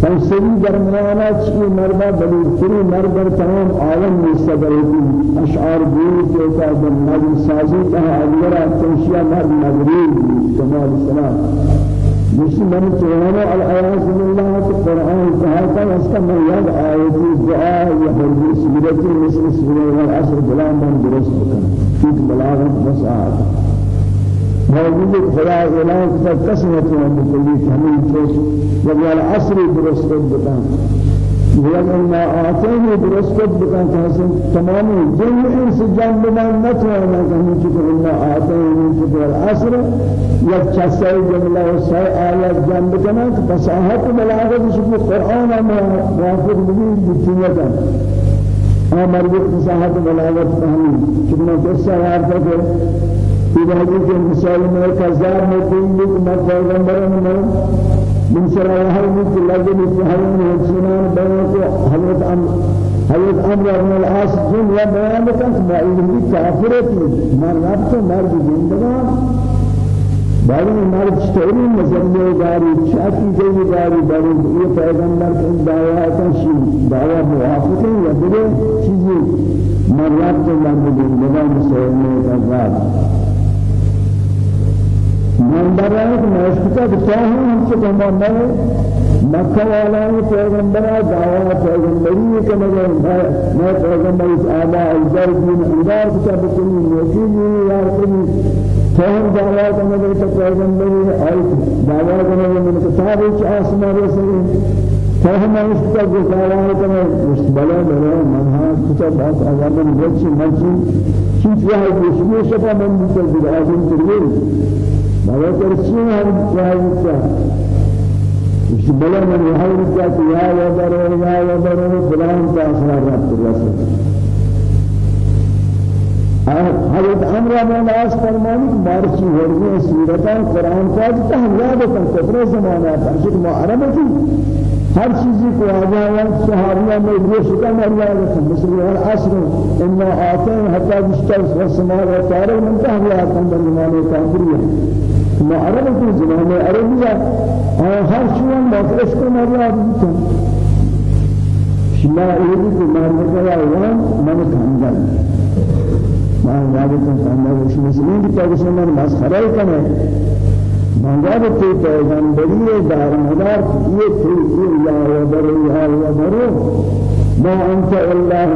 فانسری درمیانا چی مرد بلیتری مرد در تمام عالم مستدرکی اشعار دور کہتا در نظر سازی کہا اگر تنشیہ مرد مغریب کمال السلام. مشي من توانا الآيات من الله في القرآن كهذا أسكن يد آيات الدعاء يحرز سورة مثل سورة العصر بلا من درست بكم في بلاغة مساعدة موجود خدا اعلان کرتا قسمت ہم بکلی ہمیں چوش وقال عصر درست بکن ولكن ما آتيه درست بكان تحسن تمام جن إنس جنب من نتوانا كهم شكر إلا آتيه من شكر العصر يكشسي جملة وسعي آيات جنب كنا فصاحت بلاغة شكر القرآن ما وافق به بكينة أمر بفصاحت بلاغة فهمي شكرا قصة يعرفك إذا جئت مثال ما كذاب ما تقول ما پیغمبر من من سرا هل من لازم يتهيئ السنان بينك حضرت أم حضرت أمر بن العاص جن يا بيان كان ما إلهي كافرت ما ربط ما جندنا بعدين مرد اشتري مزمه داري شاكي جاي داري داري یہ پیغمبر کے دعوات شی دعوت موافق ہے یا بڑے چیزیں مرد تو مرد جندنا مسلمان کا ذات من برای مشکل بتاعه هم چه تمام نه مکه والای پیغمبر دعوا پیغمبری که مگر نه پیغمبری آبا اجر دین انگار کتاب کنی یکی یار کنی فهم دعوا کنه که پیغمبری آی دعوا کنه من کتاب رسول فهم مشکل دعوا کنه مستبلا بلا منها کتاب باس آزاد من چی؟ من چی؟ چیز یا دوشمی شفا من بیشتر دیگر آدم تریل بابا ترسیم هم کیا اس بلا من یہاں کیا کہ یا وبر یا وبر فلان کا اثر رب الرسول. حضرت عمر بن العاص فرمانی کہ بارشی ورزی سورتان قرآن کا جتہ یاد کن کفر زمانہ پر شک معرب تھی ہر چیزی کو آجا ہے صحابیہ میں یہ شکا مریا ہے مثل العصر ان آتین حتی بشتر والسماء والطارق من تحوی آتن در زمانہ کافریہ معرب تھی زمانہ عربیہ ہر چیزی مطلش کو مریا ہے شما ایدی کو مریا ہے من کھنجل ما یادتون سامنے وش مسلمین کی طرف سے من مسخرہ کرے منگار تے پیغمبری دار مدار یہ تھی یا وبر یا وبر ما أنت إلا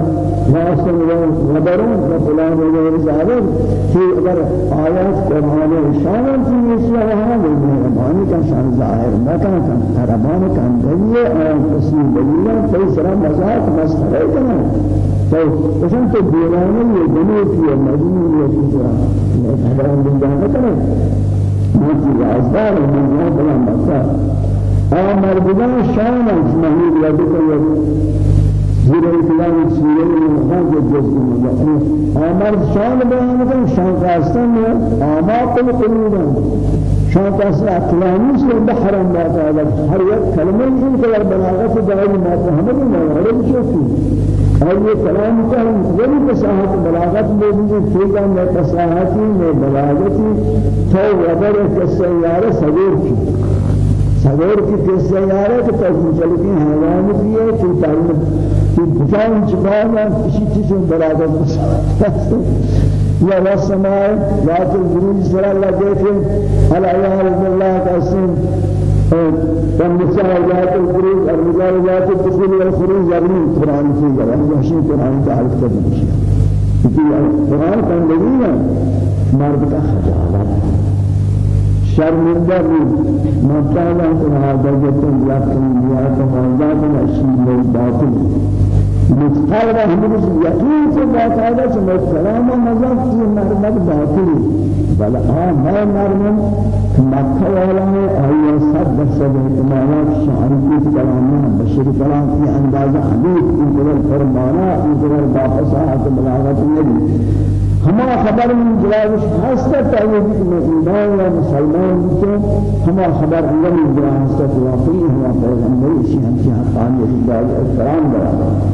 واسن وبر فلان وغير ذلك في اگر آیات قرآن شان کی اشیاء وہاں مہربانی کا شان نہ کنا حرمان کا اندریے اور تسلیم بلیلا کئی سرا مذاق مسخرہ کرے تو عشان تو دیوانه یہ بنو کی مدینہ یہ کیا حضرت بن جان کرے موتی ازدار من جان بلا مکہ اور مردان شان اجمعین یاد کرے الکلام سیره من جو جزء من آمر شان بیان کن شان کاستن میں آماق القلوب شان کاستن اکلامی سے بحرم باتا ہر یک کلمہ ان کے بلاغت دعائی ما فهمت ما غرب شوفی اور یہ کلام کا وہی فصاحت بلاغت میں بھی فیضا میں فصاحتی میں بلاغتی تو وبر کے سیارے صغیر کی. صغیر کی کے سیارے تو چلتی حیوان کی ہے کہ تعلق بجان جبانا کسی چیز بلاغت یا والسماء ذات البروج سر اللہ دیکھیں الایال بالله قسم والنساء ذات الخروج الرجال ذات الدخول والخروج يغني قرآن في جواب يحشي قرآن تعرف تبني القرآن كان دليلا مرد کا خجالت. شرمندہ بھی مطالعہ تنہا درجتن لیاقتن لیاقتن وعزاتن اشیل باطل. مثقال رحمه يقين سے باقاعدہ میں کلام و نظر کی مرمت بل آن میں مرمم مکہ والا ہے آیا سب بسد احتمالات شعر کی کلامان بشر کلام کی اندازہ حدیث کی قدر فرمانا کی قدر باقصاحت بلاغت نبی. ہما خبر من جلاوش ہستا کہ میں ایمان و مسلمان تو ہما خبر من جلاوش ہستا واقعی ہوا پیغمبر اسی ہم کی حقانی برابر